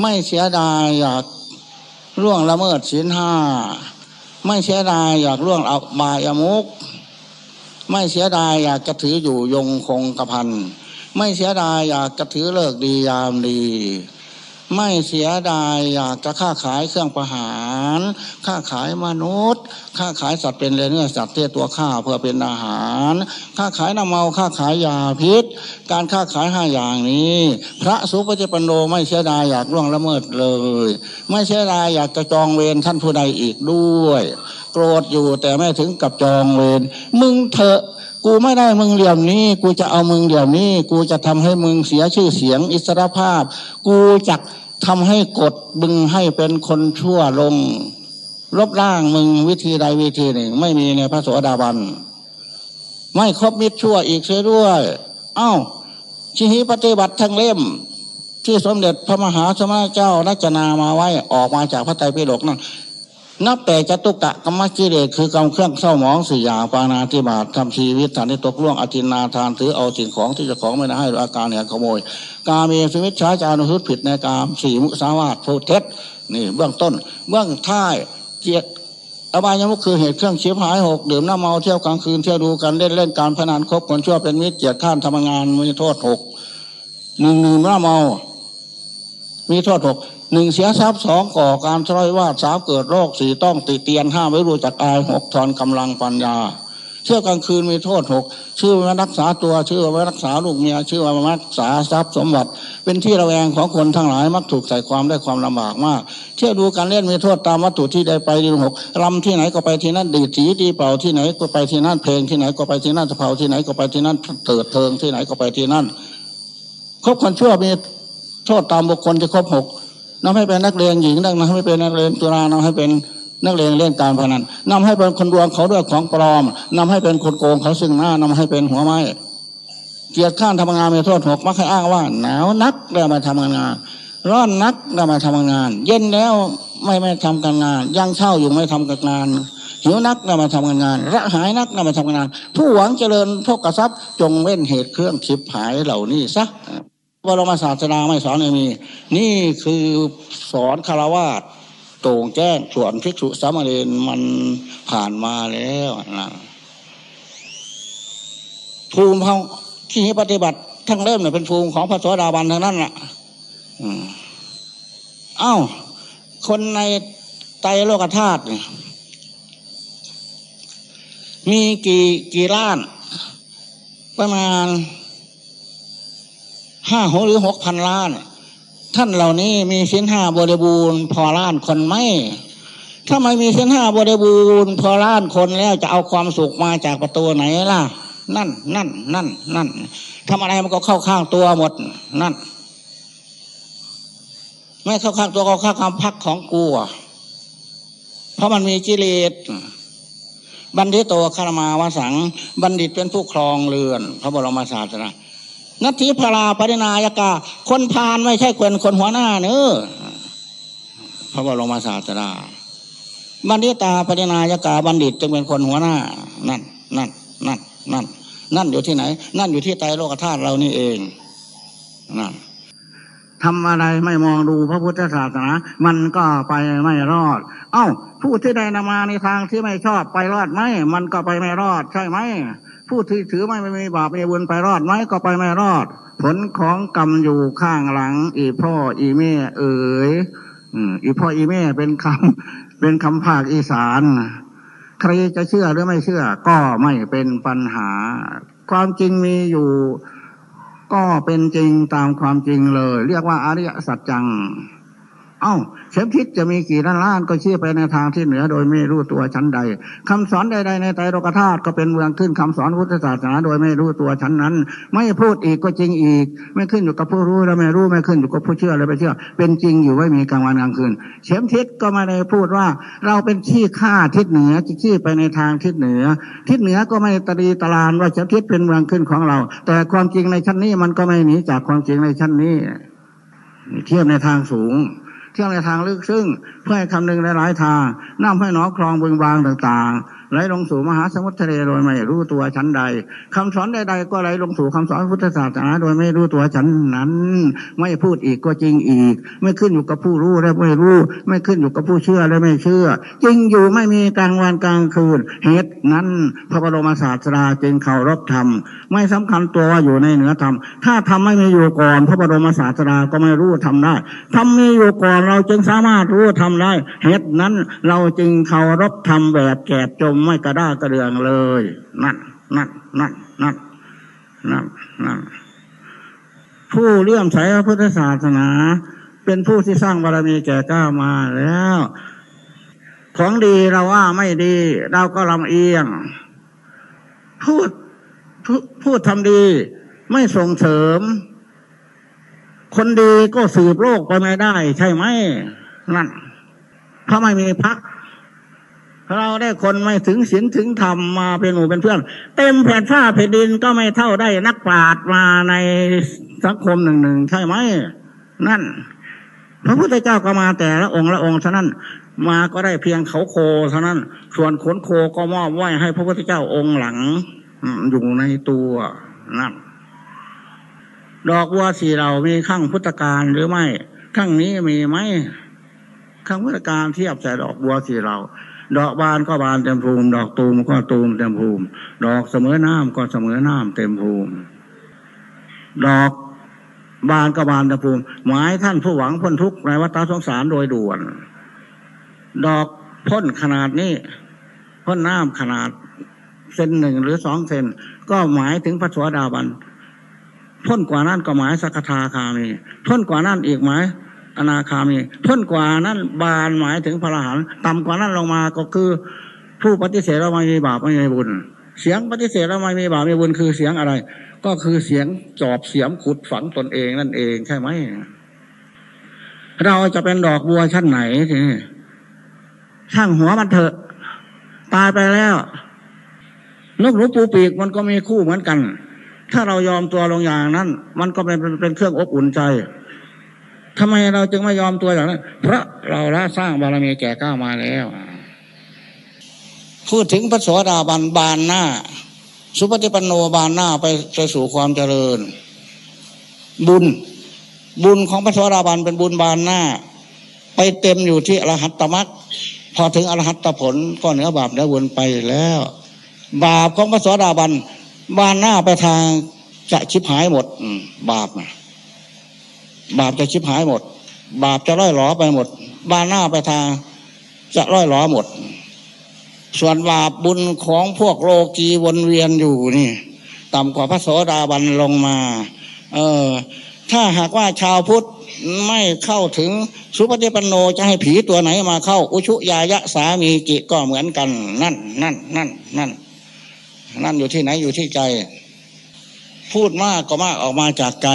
ไม่เสียดายอยากล่วงละเมิดศีลห้าไม่เสียดายอยากล่วงเอาบายมุก ไม่เสียดายอยากกระถืออยู่ยงคงกระพันไม่เสียดายอยากกระถือเลิกดียามดี ไม่เสียดายอยากจะค้าขายเครื่องประหาร ค้าขายมนุษย์ ค้าขายสัตว์เป็นเนื้อสัตว์เทียตัวข้าเพื่อเป็นอาหาร ค้าขายน้ำเมาค้าขายยาพิษ การค้าขายห้าอย่างนี้ พระสุปฏิปันโนไม่เสียดายอยากล่วงละเมิดเลย ไม่เสียดายอยากจะจองเวรท่านผู้ใดอีกด้วย โกรธอยู่แต่ไม่ถึงกับจองเวรมึงเถอะ กูไม่ได้มึงเหลี่ยมนี้ กูจะเอามึงเหลี่ยมนี้ กูจะทำให้มึงเสียชื่อเสียงอิสรภาพ กูจะทำให้กดบึงให้เป็นคนชั่วลง ลบล้างมึงวิธีใดวิธีหนึ่ง ไม่มีในพระโสดาบัน ไม่ครบมิตรชั่วอีกเสียด้วยเอ้าชีหิปฏิบัติทั้งเล่ม ที่สมเด็จพระมหาสมณเจ้ารัชนามาไว้ออกมาจากพระไตรปิฎกนั่น นับแต่จตุกะกรรมกิเลสคือกรรมเครื่องเศร้าหมองสี่อย่างปานาธิบาตทำชีวิตฐานที่ตกล่วงอจินาทานถือเอาสิ่งของที่จะของไม่ได้ให้อาการเนี่ยขโมย กาเมสมิชฌาจานุทุตผิดในกามสี่มุสาวาทโพเทศนี่เบื้องต้น เบื้องท้ายเกียรอบายมุขคือเหตุเครื่องชิบหายหกดื่มน้ำเมาเที่ยวกลางคืนเที่ยวดูกันเล่นเล่นการพนันคบคนชั่วเป็นมิตรเกียรติข้านทำงานมีโทษหกหนึ่งหนึ่งน้ำเมา มีโทษหกหนึ่งเสียทรัพย์สองก่อการทรยวาดสามเกิดโรคสี่ต้องติเตียนห้าไม่รู้จักอายหกทอนกำลังปัญญา เที่ยวกลางคืนมีโทษหกชื่อว่ารักษาตัวชื่อว่ารักษาลูกเมียชื่อว่ารักษาทรัพย์สมบัติ เป็นที่ระแวงของคนทั้งหลายมักถูกใส่ความได้ความลำบากมาก เที่ยวดูการเล่นมีโทษตามวัตถุที่ใดไปดีหกรำที่ไหนก็ไปที่นั่นดีดสีดีเป่าที่ไหนก็ไปที่นั่นเพลงที่ไหนก็ไปที่นั่นสะเพาที่ไหนก็ไปที่นั่นเติดเทิงที่ไหนก็ไปที่นั่นคบคนชั่วมี โทษตามบุคคลที่ครบหกนำให้เป็นนักเรียนหญิงนำให้เป็นนักเรียนตุลานำให้เป็นนักเลงเล่นการพนันนำให้เป็นคนดวงเขาด้วยของปลอมนำให้เป็นคนโกงเขาซึ่งหน้านำให้เป็นหัวไม้เกียรติข้านทำงานมีโทษหกมักให้อ้างว่า หนาวนักได้มาทำงาน ร้อนนักได้มาทำงาน เย็นแล้วไม่ไม่ทำการงานยังเช่าอยู่ไม่ทำการงานหิวนักได้มาทำงาน ระหายนักได้มาทำงาน ผู้หวังเจริญพวกกระซับจงเว้นเหตุเครื่องชิบหายเหล่านี้ซะ บรมศาสนาไม่สอนอย่างนี้นี่คือสอนคารวะโต่งแจ้งส่วนภิกษุสามเณรมันผ่านมาแล้วนะภูมิเขาที่ปฏิบัติทั้งเล่มเนี่ยเป็นภูมิของพระสวสดาบันทั้งนั้นแหละอ้าวคนในไตโลกธาตุมีกี่กี่ล้าน ประมาณ ห้าหรือหกพันล้าน ท่านเหล่านี้มีสินห้าบริบูรณ์พอล้านคนไหมถ้าไม่มีสินห้าบริบูรณ์พอล้านคนแล้วจะเอาความสุขมาจากประตูไหนล่ะ นั่นนั่นนั่นนั่นทำอะไรมันก็เข้าข้างตัวหมดนั่น ไม่เข้าข้างตัวก็เข้าข้างพักของกูเพราะมันมีกิเลสบัณฑิตโตคารมาวสัง บัณฑิตเป็นผู้ครองเรือนพระบรมศาสนา นัตถิพราปรินายกา คนพานไม่ใช่คนคนหัวหน้าเนื้อพระบรมศาสดาบัณฑิตาปรินายกาบัณฑิตจึงเป็นคนหัวหน้า นั่น นั่น นั่น นั่น นั่นอยู่ที่ไหน นั่นอยู่ที่ไตโลกธาตุเรานี่เองนั่นทำอะไรไม่มองดูพระพุทธศาสนา มันก็ไปไม่รอด เอ้า ผู้ที่ใดนมาในทางที่ไม่ชอบไปรอดไหม มันก็ไปไม่รอดใช่ไหม ผู้ที่ถือไม่ไม่มีบาปไม่บุญไปรอดไหมก็ไปไม่รอด ผลของกรรมอยู่ข้างหลัง อีพ่ออีแม่เอ๋ยอีพ่ออีแม่เป็นคำเป็นคำภาคอีสาน ใครจะเชื่อหรือไม่เชื่อ ก็ไม่เป็นปัญหา ความจริงมีอยู่ ก็เป็นจริงตามความจริงเลย เรียกว่าอริยสัจจัง เอา้าเข็มทิศจะมีกี่ล้านล้านก็เชื่อไปในทางที่เหนือโดยไม่รู้ตัวชั้นใดคำสอนใด ๆ ในไตรโลกธาตุก็เป็นเมืองขึ้นคำสอนพุทธศาสนาโดยไม่รู้ตัวชั้นนั้น ไม่พูดอีกก็จริงอีก ไม่ขึ้นอยู่กับผู้รู้แล้วไม่รู้ไม่ขึ้นอยู่กับผู้เชื่อแล้วไม่เชื่อ เป็นจริงอยู่ไม่มีกลางวันกลางคืนเข็มทิศก็ไม่ได้พูดว่า เราเป็นที่ฆ่าทิศเหนือจะขี้ไปในทางทิศเหนือ ทิศเหนือก็ไม่ตรีตรานว่าเข็มทิศเป็นเมืองขึ้นของเรา แต่ความจริงในชั้นนี้มันก็ไม่หนีจากความจริงในชั้นนี้เทียบในทางสูง เที่ยงในทางลึกซึ้งเพื่อให้คำนึงหลายทางน่ำให้น้องคลองบึงบางต่างๆ ไหลลงสู่มหาสมุทรทะเลโดยไม่รู้ตัวชั้นใดคำสอนใดๆก็ไหลลงสู่คำสอนพุทธศาสนาโดยไม่รู้ตัวชั้นนั้น ไม่พูดอีกก็จริงอีก ไม่ขึ้นอยู่กับผู้รู้และไม่รู้ ไม่ขึ้นอยู่กับผู้เชื่อและไม่เชื่อ จริงอยู่ไม่มีกลางวันกลางคืนเหตุนั้นพระบรมศาสดาจึงเคารพธรรม ไม่สำคัญตัวว่าอยู่ในเหนือธรรม ถ้าธรรมไม่มีอยู่ก่อน พระบรมศาสดาก็ไม่รู้ทำได้ธรรมมีอยู่ก่อนเราจึงสามารถรู้ทำได้เหตุนั้นเราจึงเคารพธรรมแบบแกดจมไม่กระด้ากระเดืองเลย นั่นนั่นนั่นนั่นนั่นนั่นผู้เลื่อมใสพระพุทธศาสนา เป็นผู้ที่สร้างบารมีแก่ก้ามาแล้ว ของดีเราว่าไม่ดี เราก็ลำเอียง พูดพูดทำดีไม่ส่งเสริม คนดีก็สืบโลกไปไม่ได้ ใช่ไหมนั่นเพราะไม่มีพัก เราได้คนไม่ถึงศีลถึงธรรมมาเป็นหมู่เป็นเพื่อน เต็มแผ่นฟ้าแผ่นดินก็ไม่เท่าได้นักปราชญ์มาในสังคมหนึ่งหนึ่งใช่ไหมนั่น พระพุทธเจ้าก็มาแต่ละองค์ละองค์เท่านั้น มาก็ได้เพียงเขาโคเท่านั้น ส่วนขนโคก็มอบไว้ให้พระพุทธเจ้าองค์หลังอยู่ในตัวนั่นดอกบัวสีเรามีข้างพุทธการหรือไม่ข้างนี้มีไหมข้างพุทธการเทียบใส่ดอกบัวสีเรา ดอกบานก็บานเต็มภูมิ ดอกตูมก็ตูมเต็มภูมิ ดอกเสมอน้ำก็เสมอน้ำเต็มภูมิ ดอกบานก็บานเต็มภูมิ หมายท่านผู้หวังพ้นทุกข์ในวัฏสงสารโดยด่วน ดอกพ่นขนาดนี้พ่นน้ำขนาดเซนหนึ่งหรือสองเซนก็หมายถึงพระสวสดาบันพ้นกว่านั้นก็หมายสักทาคามีพ้นกว่านั้นอีกหมาย อนาคามีพ้นกว่านั้นบานหมายถึงพระอรหันต์ต่ำกว่านั้นลงมาก็คือ ผู้ปฏิเสธเราไม่มีบาปไม่มีบุญ เสียงปฏิเสธเราไม่มีบาปไม่มีบุญคือเสียงอะไร ก็คือเสียงจอบเสียมขุดฝังตนเองนั่นเองใช่ไหมเราจะเป็นดอกบัวชั้นไหนทีนี้ช่างหัวมันเถอะตายไปแล้วนกหนูปูปีกมันก็มีคู่เหมือนกัน ถ้าเรายอมตัวลงอย่างนั้น มันก็เป็นเป็นเครื่องอบอุ่นใจ ทำไมเราจึงไม่ยอมตัวอย่างนั้น เพราะเราละสร้างบารมีแก่ก้ามาแล้ว พูดถึงพระโสดาบันบานหน้า สุปฏิปันโนบานหน้าไปไปสู่ความเจริญ บุญบุญของพระโสดาบันเป็นบุญบานหน้า ไปเต็มอยู่ที่อรหัตตมรรคพอถึงอรหัตผลก็เหนือบาปเหนือบุญไปแล้ว บาปของพระโสดาบันบานหน้าไปทางจะชิบหายหมดบาปนะ บาปจะชิบหายหมด บาปจะร่อยหลอไปหมด บานหน้าไปทางจะร่อยหลอหมด ส่วนบาปบุญของพวกโลกีวนเวียนอยู่นี่ต่ำกว่าพระโสดาบันลงมา เออ ถ้าหากว่าชาวพุทธไม่เข้าถึงสุปฏิปันโนจะให้ผีตัวไหนมาเข้า อุชุยายะสามีกิก็เหมือนกัน นั่น นั่น นั่น นั่น นั่นอยู่ที่ไหนอยู่ที่ใจ พูดมากก็มากออกมาจากใจ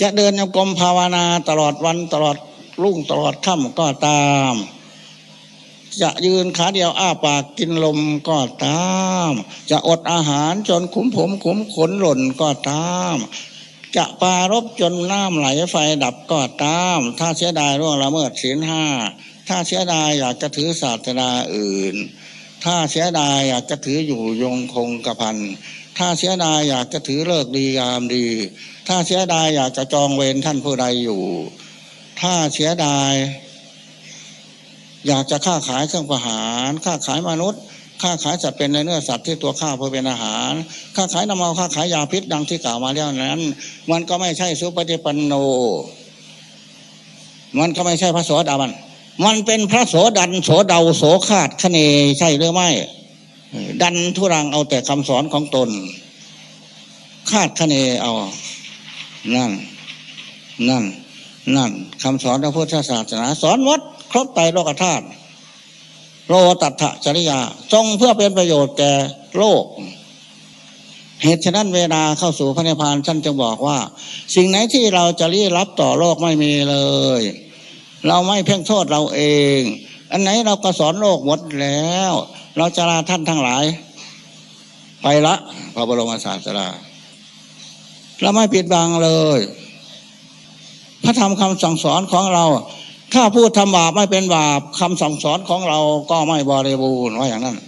จะเดินโยกรมภาวนาตลอดวันตลอดรุ่งตลอดค่ำก็ตาม จะยืนขาเดียวอ้าปากกินลมก็ตาม จะอดอาหารจนคุ้มผมคุ้มขนหล่นก็ตาม จะปารบจนน้ำไหลไฟดับก็ตาม ถ้าเสียดายร่วงละเมิดศีลห้าถ้าเสียดายอยากจะถือศาสนาอื่น ถ้าเสียดายอยากจะถืออยู่ยงคงกระพัน ถ้าเสียดายอยากจะถือเลิกดียามดี ถ้าเสียดายอยากจะจองเวรท่านผู้ใดอยู่ ถ้าเสียดาย อยากจะค้าขายเครื่องประหารค้าขายมนุษย์ค้าขายสัตว์เป็นในเนื้อสัตว์ที่ตัวข้าเพื่อเป็นอาหารค้าขายน้ำมันค้าขายยาพิษดังที่กล่าวมาแล้วนั้น มันก็ไม่ใช่สุปฏิปันโน มันก็ไม่ใช่พระโสดาบันมันเป็นพระโสดันโสเดาโสขาดคเนใช่หรือไม่ดันทุรังเอาแต่คำสอนของตน คาดคะเนเอา นั่น นั่น นั่นคำสอนพระพุทธศาสนา สอนวัดครบไตรโลกธาตุโลตัตถจริยาทรงเพื่อเป็นประโยชน์แก่โลก เหตุฉะนั้นเวลาเข้าสู่พระนิพพานท่านจึงบอกว่า สิ่งไหนที่เราจะรีรับต่อโลกไม่มีเลย เราไม่เพ่งโทษเราเอง อันไหนเราก็สอนโลกหมดแล้ว เราจะลาท่านทั้งหลาย ไปละ พระบรมศาสดา เราไม่ปิดบังเลย พระธรรมคำสั่งสอนของเรา ถ้าพูดทำบาปไม่เป็นบาปคำสั่งสอนของเราก็ไม่บริบูรณ์ว่าอย่างนั้น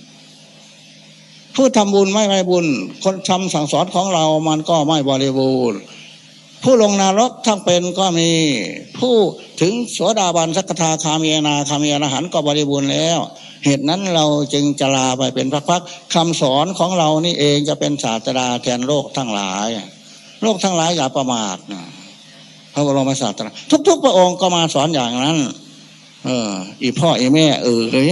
พูดทำบุญไม่ไม่บุญ คนทำสั่งสอนของเรามันก็ไม่บริบูรณ์ผู้ลงนรกทั้งเป็นก็มีผู้ถึงโสดาบันสักทาคามีนาคามีอรหันก็บริบูรณ์แล้ว เหตุนั้นเราจึงจะลาไปเป็นพักๆคำสอนของเรานี่เองจะเป็นศาสดาแทนโลกทั้งหลาย โลกทั้งหลายอย่าประมาทนะพระบรมศาสดาทุก ๆ พระองค์ก็มาสอนอย่างนั้น เออ อีพ่ออีแม่ เออเลย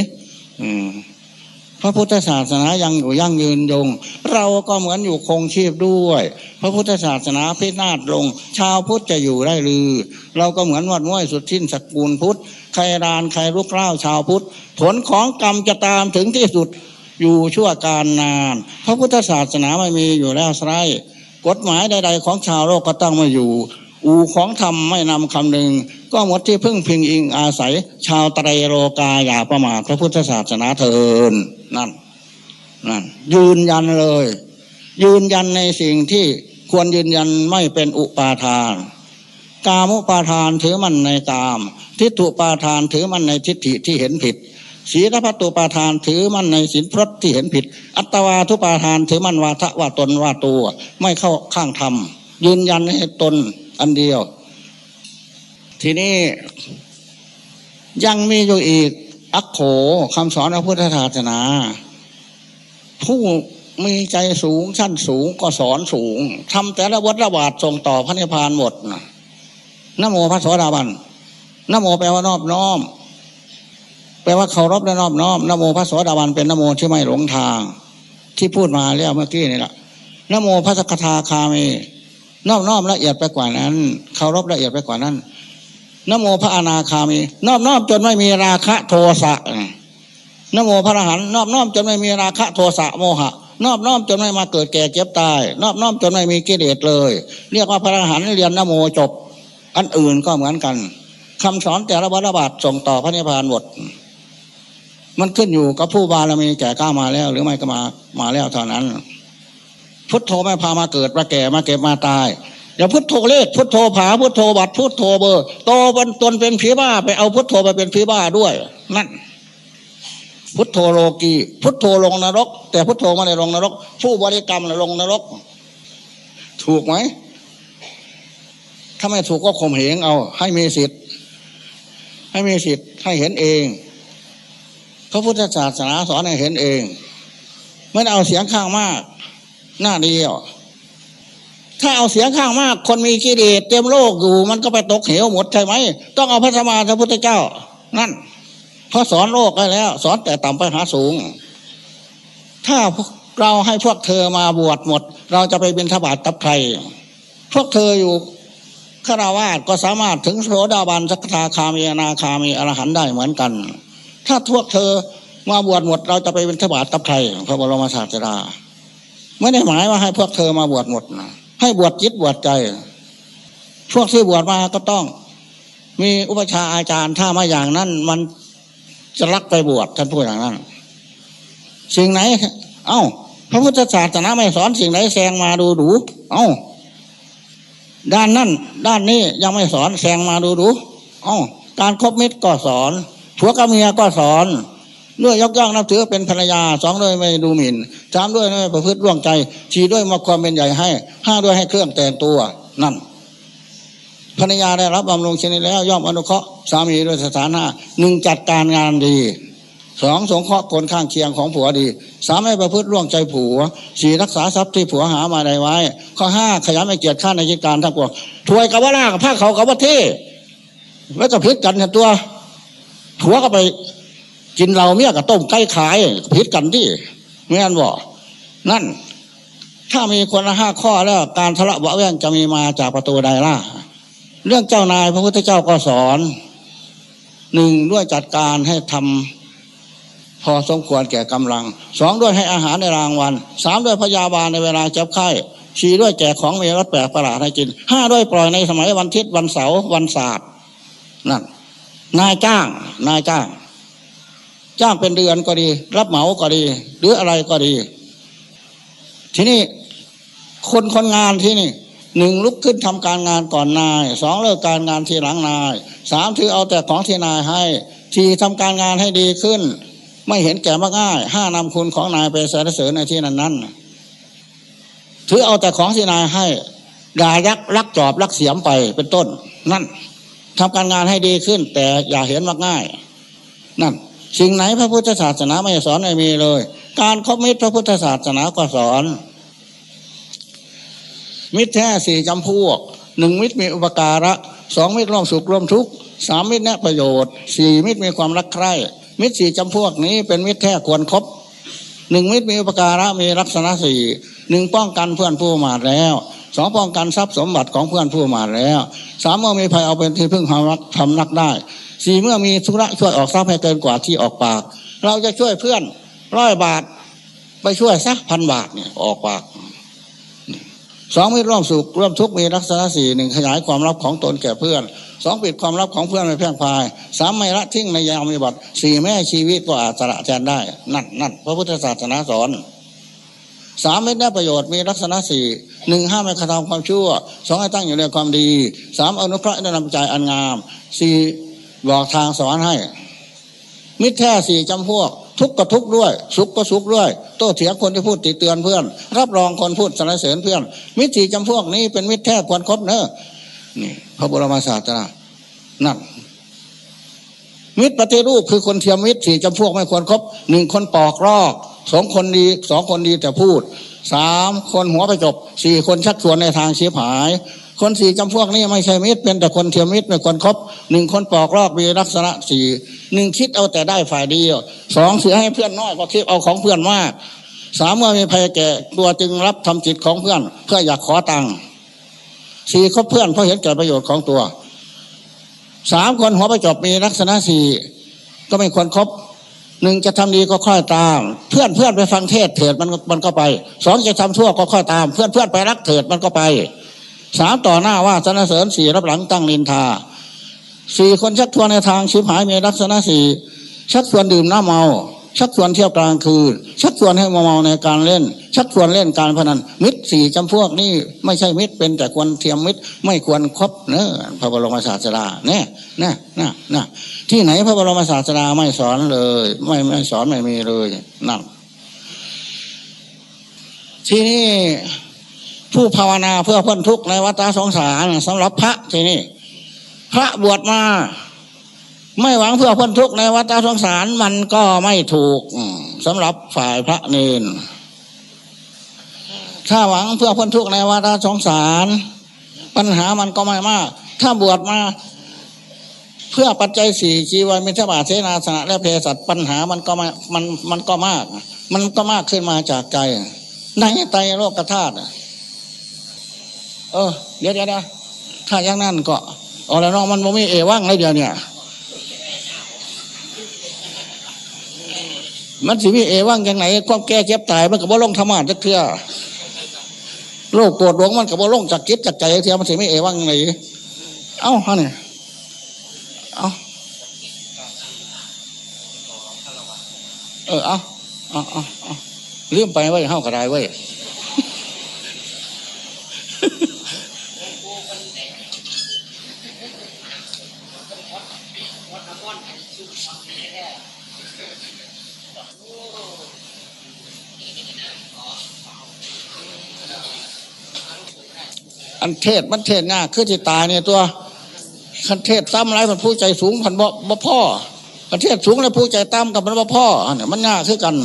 พระพุทธศาสนายังอยู่ยั่งยืนยง เราก็เหมือนอยู่คงชีพด้วย พระพุทธศาสนาพินาศลง ชาวพุทธจะอยู่ได้หรือ เราก็เหมือนวัดม้วยสุดทิ้นสกุลพุทธใครรานใครลุกเล่าชาวพุทธผลของกรรมจะตามถึงที่สุดอยู่ชั่วการนาน พระพุทธศาสนาไม่มีอยู่แล้วไซ กฎหมายใด ๆ ของชาวโลกก็ตั้งมาอยู่ อูของธรรมไม่นำคำหนึ่ง ก็หมดที่พึ่งพิงอิงอาศัย ชาวไตรโลกาอย่าประมาทพระพุทธศาสนาเถินนั่นนั่นยืนยันเลย ยืนยันในสิ่งที่ควรยืนยันไม่เป็นอุปาทาน กามุปาทานถือมันในกาม ทิฏฐุปาทานถือมันในทิฏฐิที่เห็นผิด ศีลพัตตุปาทานถือมั่นในศีลพรตที่เห็นผิด อัตวาทุปาทานถือมั่นวาทะว่าตนว่าตัว ไม่เข้าข้างธรรมยืนยันให้ตนอันเดียว ทีนี้ยังมีอยู่อีก อักโขคำสอนพระพุทธศาสนา ผู้มีใจสูงชั้นสูงก็สอนสูงทำแต่ละวัดระบาดส่งต่อพระนิพพานหมดนะนโมพระสวสดาบันนโมแปลว่านอบน้อม แปลว่าเคารพและนอบน้อมนโมพระสวสดาบันเป็นนโมที่ไม่หลงทาง ที่พูดมาแล้วเมื่อกี้นี่แหละนโมพระสกทาคามีนอบน้อมละเอียดไปกว่านั้นเคารพละเอียดไปกว่านั้นนโมพระอนาคามีนอบน้อมจนไม่มีราคะโทสะนโมพระอรหันต์นอบน้อมจนไม่มีราคะโทสะโมหะ นอบน้อมจนไม่มาเกิดแก่เจ็บตาย นอบน้อมจนไม่มีกิเลสเลย เรียกว่าพระอรหันต์เรียนนโมจบ อันอื่นก็เหมือนกันคำสอนแต่ละวัฏบาทส่งต่อพระนิพพานหมด มันขึ้นอยู่กับผู้บารมีแก่กล้ามาแล้ว หรือไม่ก็มามาแล้วเท่านั้น พุทโธไม่พามาเกิดมาแก่มาเก็บมาตายอย่าพุทโธเลขพุทโธผาพุทโธบัตพุทโธเบอร์โตบนตนเป็นผีบ้า ไปเอาพุทโธไปเป็นผีบ้าด้วย นั่น พุทโธโลกีพุทโธลงนรก แต่พุทโธไม่ได้ลงนรก ผู้บริกรรมลงนรก ถูกไหมถ้าไม่ถูกก็ข่มเหงเอา ให้มีสิทธิ์ให้มีสิทธิ์ให้เห็นเอง พระพุทธศาสนาสอนให้เห็นเอง ไม่เอาเสียงข้างมาก หน้าเดียว ถ้าเอาเสียงข้างมาก คนมีกิเลสเต็มโลกอยู่มันก็ไปตกเหวหมดใช่ไหม ต้องเอาพระธรรมาพระพุทธเจ้า นั่นพอสอนโลกได้แล้ว สอนแต่ต่ำไปหาสูง ถ้าเราให้พวกเธอมาบวชหมด เราจะไปเป็นทบาทตับใคร พวกเธออยู่ฆราวาสก็สามารถถึงโสดาบันสักทาคามีนาคามีอรหันได้เหมือนกัน ถ้าพวกเธอมาบวชหมด เราจะไปเป็นทบาทตับใครพระบรมศาสดาไม่ได้หมายว่าให้พวกเธอมาบวชหมดนะให้บวชจิตบวชใจ พวกที่บวชมาก็ต้อง มีอุปชาอาจารย์ถ้ามาอย่างนั้น มันจะรักไปบวชท่านพูดอย่างนั้นสิ่งไหน เอ้า พระพุทธศาสนาไม่สอนสิ่งไหนแซงมาดูดู เอ้า ด้านนั่นด้านนี้ยังไม่สอนแซงมาดูดู เอ้า การครบมิตรก็สอน ผัวกับเมียก็สอนด้วยยกย่องนับถือเป็นภรรยาสองด้วยไม่ดูหมิ่นสามด้วยไม่ประพฤติร่วงใจสี่ด้วยมาความเป็นใหญ่ให้ห้าด้วยให้เครื่องแต่งตัวนั่นภรรยาได้รับบำรุงชนิดแล้ว ย่อมอนุเคราะห์สามีด้วยสถานะหนึ่งจัดการงานดีสองสงเคราะห์คนข้างเคียงของผัวดีสามไม่ประพฤติร่วงใจผัวสี่รักษาทรัพย์ที่ผัวหามาได้ไว้ ข้อห้าขยันไม่เกียรติข้าในกิจการทั้งปวงถวยกับว่าล่างผ้าเขากับว่าเท่แล้วก็พิษกันตัว ผัวก็ไปกินเราเมียกับต้มไก่ขายผิดกันที่เมื่นบอกนั่น ถ้ามีคนละห้าข้อแล้วการทะเลาะเบาแวงจะมีมาจากประตูใดล่ะ เรื่องเจ้านายพระพุทธเจ้าก็สอนหนึ่งด้วยจัดการให้ทำพอสมควรแก่กำลังสองด้วยให้อาหารในรางวัลสามด้วยพยาบาลในเวลาเจ็บไข้สี่ด้วยแจกของมีรสแปลกประหลาดให้กินห้าด้วยปล่อยในสมัยวันทิศวันเสาร์วันศาสตร์นั่น นายจ้าง นายจ้าง จ้างเป็นเดือนก็ดี รับเหมาก็ดี หรืออะไรก็ดี ทีนี้คนคนงานที่นี่หนึ่งลุกขึ้นทำการงานก่อนนายสองเลิกการงานทีหลังนายสามถือเอาแต่ของที่นายให้ ที่ทำการงานให้ดีขึ้น ไม่เห็นแก่มากง่ายห้านำคุณของนายไปสรรเสริญในที่นั้นนั้นถือเอาแต่ของที่นายให้ด่ายักลักจอบลักเสียมไปเป็นต้นนั่น ทำการงานให้ดีขึ้น แต่อย่าเห็นมาง่าย นั่นสิ่งไหนพระพุทธศาสนาไม่สอนไม่มีเลย การคบมิตรพระพุทธศาสนาก็สอน มิตรแท้สี่จำพวกหนึ่งมิตรมีอุปการะสองมิตรร่วมสุขร่วมทุกข์สามมิตรแนะประโยชน์สี่มิตรมีความรักใคร่มิตรสี่จำพวกนี้เป็นมิตรแท้ควรครบหนึ่งมิตรมีอุปการะมีลักษณะสี่หนึ่งป้องกันเพื่อนผู้มาแล้ว สองป้องกันทรัพย์สมบัติของเพื่อนผู้มาแล้วสามเมื่อมีภัยเอาเป็นที่พึ่งทำนักทำนักได้สี่เมื่อมีธุระช่วยออกทรัพย์ให้เกินกว่าที่ออกปาก เราจะช่วยเพื่อนร้อยบาท ไปช่วยสักพันบาทเนี่ยออกปากสองมีร่วมสุขร่วมทุกข์มีลักษณะสี่หนึ่งขยายความลับของตนแก่เพื่อนสองปิดความลับของเพื่อนไม่แพร่พายสามไม่ละทิ้งในยามมีบัตรสี่แม่ชีวิตก็อาจจะแทนได้ นั่นนั่นพระพุทธศาสนาสอน สามไม่ได้ประโยชน์มีลักษณะสี่หนึ่งห้ามไม่กระทำความชั่วสองให้ตั้งอยู่ในความดีสามอนุเคราะห์ในนำใจอันงามสี่บอกทางสอนให้ มิตรแท้สี่จำพวก ทุกข์ก็ทุกข์ด้วย สุขก็สุขด้วย โต้เถียงคนที่พูดติเตือนเพื่อน รับรองคนพูดสรรเสริญเพื่อน มิตรสี่จำพวกนี้เป็นมิตรแท้ควรครบเนอะนี่พระบรมศาสดานั่นมิตรปฏิรูปคือคนเทียมมิตรสี่จำพวกไม่ควรครบหนึ่งคนปอกลอก สองคนดีสองคนดีแต่พูดสามคนหัวไปจบสี่คนชักชวนในทางเสียหาย คนสี่จำพวกนี้ไม่ใช่มิตรเป็นแต่คนเทียมมิตรไม่ควรครบหนึ่งคนปอกลอกมีลักษณะสี่หนึ่งคิดเอาแต่ได้ฝ่ายเดียวสองเสียให้เพื่อนน้อยก็คิดเอาของเพื่อนมากสามเมื่อมีภัยแก่ตัวจึงรับทำจิตของเพื่อน เพื่ออยากขอตังค์สี่คบเพื่อนเพราะเห็นแก่ประโยชน์ของตัวสามคนหัวไปจบมีลักษณะสี่ก็ไม่ควรครบ หนึ่งจะทำดีก็ค่อยตาม เพื่อนเพื่อนไปฟังเทศเถิดมันมันก็ไปสองจะทำชั่วก็ค่อยตาม เพื่อนเพื่อนไปรักเถิดมันก็ไปสามต่อหน้าว่าสนเสริญสี่รับหลังตั้งนินทาสี่คนชักชวนในทางชิบหายมีลักษณะสี่ชักชวนดื่มน้ำเมา ชักชวนเที่ยวกลางคืน ชักชวนให้เมาในการเล่น ชักชวนเล่นการพนัน มิตรสี่จำพวกนี้ไม่ใช่มิตรเป็นแต่ควรเทียมมิตร ไม่ควรครบเนอะพระบรมศาสดาแน่น่น่น่ที่ไหนพระบรมศาสดาไม่สอนเลย ไม่ไม่สอนไม่มีเลยนั่นที่นี่ผู้ภาวนาเพื่อพ้นทุกข์ในวัฏสงสารสำหรับพระที่นี่พระบวชมา ไม่หวังเพื่อพ้นทุกข์ในวัฏสงสารมันก็ไม่ถูกสำหรับฝ่ายพระเนนถ้าหวังเพื่อพ้นทุกข์ในวัฏสงสาร ปัญหามันก็ไม่มาก ถ้าบวชมาเพื่อปัจจัยสี่จีวันมิถบาทเสนาสนะและเพศัตปัญหามันก็มามันมันก็มาก มันก็มากขึ้นมาจากใจในไตโลกธาตุเออเดี๋ยวเดี๋ยวถ้าอย่างนั้นก็เอาแล้วน้องมันโมมีเอว่างเลยเดียวเนี่ย มันสิมีเอว่างยังไงความแก่เจ็บตายมันกับว่าลงธรรมะจักเทื่อโลกโกรธหลวงมันกับว่าลงจากจิตจากใจเทื่อมันสิมีเอว่างยังไงเอ้าฮะเนี่ยเอาเออเอาเอาเอาเอาลืมไปไว้เฮ้ากระไดไว้ อันเทศมันเทศง่าคือที่ตายเนี่ยตัวคันเทศต่ำไรมันผู้ใจสูงพันบ่บ่พ่อคันเทศสูงแล้วผู้ใจต่ำกับมันบ่พ่ออันนี้มันง่าคือกัน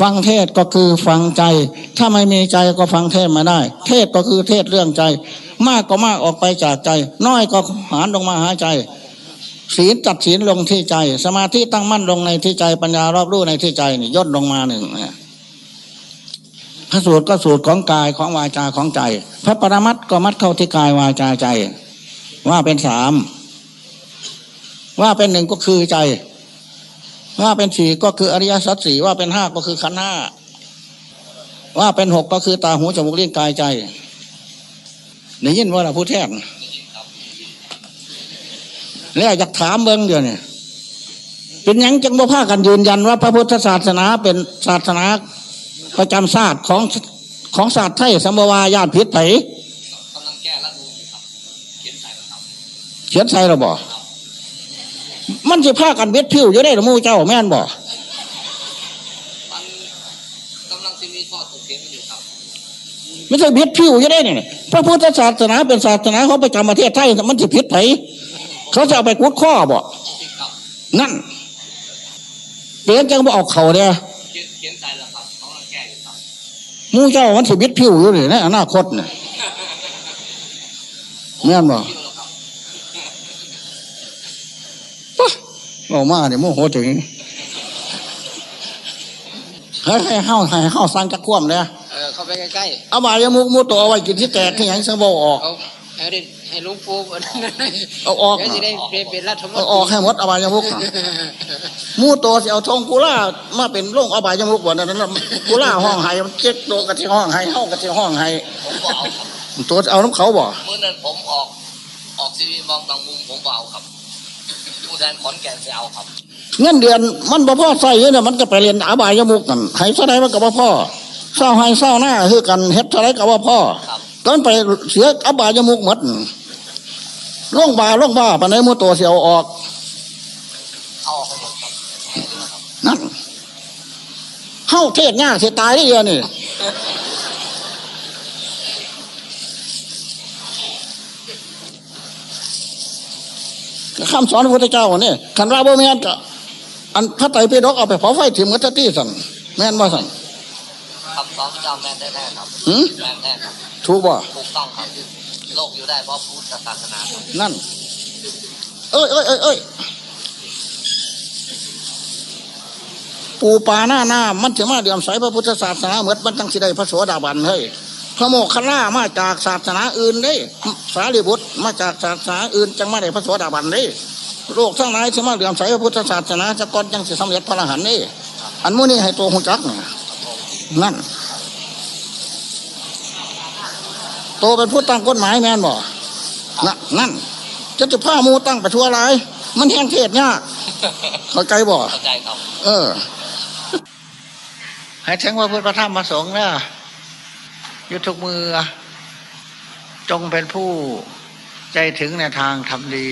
ฟังเทศก็คือฟังใจ ถ้าไม่มีใจก็ฟังเทศมาได้ เทศก็คือเทศเรื่องใจ มากก็มากออกไปจากใจ น้อยก็หารลงมาหาใจ ศีลจัดศีลลงที่ใจ สมาธิตั้งมั่นลงในที่ใจ ปัญญารอบรู้ในที่ใจนี่ย่นลงมาหนึ่งเนี่ย พระสูตรก็สูตรของกายของวาจาของใจ พระปรมัตก็มัดเข้าที่กายวาจาใจ ว่าเป็นสามว่าเป็นหนึ่งก็คือใจ ว่าเป็นสี่ก็คืออริยสัจสี่ว่าเป็นห้าก็คือขันห้าว่าเป็นหกก็คือตาหูจมูกเลี้ยงกายใจได้ยินว่าเราพูดแทนแล้วอยากถามเบิ้งเดียวเนี่ยเป็นยังจังบ่พากันยืนยันว่าพระพุทธศาสนาเป็นศาสนา ประจำศาสตร์ของของศาสตร์ไทยสมวาญาติพิษไผกำลังแก้รัฐธรรมนูญอยู่ครับเขียนใส่ครับเขียนใส่เราบ่มันจะพากันเบ็ดผิวอยู่ได้หรือมูเจ้าแม่นบ่มันกำลังจะมีข้อถกเถียงกันอยู่ครับไม่ใช่เบ็ดผิวอยู่ได้เนี่ยพระพุทธศาสนาเป็นศาสนาของประจำประเทศไทยมันจะผิดไผเขาจะเอาไปกุดข้อบ่ครับนั่นเปลี่ยนจังบ่เอาเข่าเนี่ย มูเจ้ามันสิเบ็ดผิวอยู่นี่ในอนาคตเนี่ยแม่นบ่คิดแล้วครับปะเรามาเนี่ยโมโหถึงให้ให้เฮาให้เฮาสร้างจักควมเนี่ยเออเข้าไปใกล้เอาบายามุกมูตัวเอาไว้กินที่แตกที่หยังสังบ่ออกๆเอาให้ได้ ให้หลุงปู่เอาออกเดี๋ยวจะได้เป็นรัฐมนตเอารีออกให้หมดอบายามุกน่ะหมูตัวสิเอาทองกุล่ามาเป็นโรงอบายามุกบ่นั่นน่ะกุล่าห้องไห้มันเจ็ดตัวกะที่ห้องไห้เฮากะที่ห้องไห้ผมก็เอาครับตัวเอาน้ำเขาบ่เมื่อนั้นผมออก ออกซีวีมองบางมุมผมก็เอาครับผู้แทนขอนแก่นจะเอาครับ เงินเดือนมันบ่พอใส่เนี่ยมันก็ไปเรียนอบายามุกนั่นให้เท่าใดมันก็บ่พอเศร้าให้เศร้าหน้าคือกันเฮ็ดเท่าใดก็บ่พอครับตอนไปเสียอบายามุกหมด ล่องบาล่องบ้าปานไหนหมูตัวเสียวออกเอาออกให้หมดครับนั่นเฮ้าเทศง่าเสียตายได้เดียวนี่คำสอนพระพุทธเจ้าเนี่ยขันว่าบ่แม่นก็อันพระไตรปิฎกเอาไปเผาไฟถิ่มกัตตี้สันแม่นว่าสันคำสอนพระเจ้าแม่นแท้ๆครับหืมแม่นแท้ครับถูกบ่ถูกต้องครับ โลกอยู่ได้เพราะพุทธศาสนา นั่น เอ้ยเอ้ยเอ้ยเอ้ยปูปาหน้าหน้ามันจะมาเดี่ยมใสพระพุทธศาสนาเหมือนมันตั้งสิได้พระโสดาบันเฮ้ยพระโมคคัลลามาจากศาสนาอื่นเด้ สารีบุตรมาจากศาสนาอื่นจังมาได้พระโสดาบันเด้โลกทั้งหลายจะมาเดี่ยมใสพระพุทธศาสนาจะก่อนจังสิสำเร็จพระอรหันต์เด้อันมื้นี้ให้ตัวหุจักนี่นน โตเป็นผู้ตั้งกฎหมายแม่นบ่นั่นนั่นจะจะผ้าหมูตั้งไปทั่วไรมันแห้งเทศยากเข้าใจบ่เข้าใจครับ เออ ให้ถึงว่าพุทธธรรมมาสงฆ์นะอยุทุกมือ จงเป็นผู้ใจถึงในทางทำดี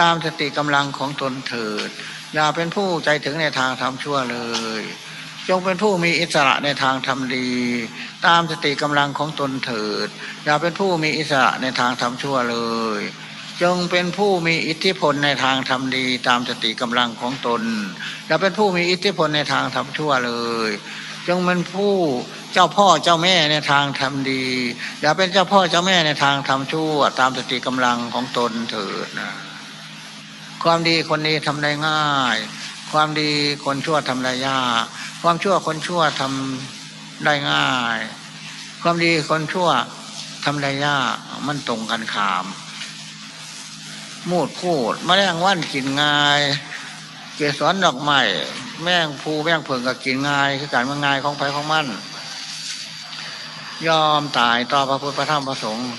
ตามสติกำลังของตนเถิด อย่าเป็นผู้ใจถึงในทางทำชั่วเลย จงเป็นผู้มีอิสระในทางทำดี ตามสติกำลังของตนเถิด อย่าเป็นผู้มีอิสระในทางทำชั่วเลย จงเป็นผู้มีอิทธิพลในทางทำดี ตามสติกำลังของตน อย่าเป็นผู้มีอิทธิพลในทางทำชั่วเลย จงเป็นผู้เจ้าพ่อเจ้าแม่ในทางทำดี อย่าเป็นเจ้าพ่อเจ้าแม่ในทางทำชั่ว ตามสติกำลังของตนเถิดนะความดีคนดีทำได้ง่าย ความดีคนชั่วทำได้ยาก ความชั่วคนชั่วทำได้ง่าย ความดีคนชั่วทำได้ยากมันตรงกันขามมูดพูดแมลงวันกินง่ายเกสรดอกไม้แมงภูแมงเผิงก็กินง่าย คือการมันง่ายของไผของมันยอมตายต่อพระพุทธพระธรรมพระสงฆ์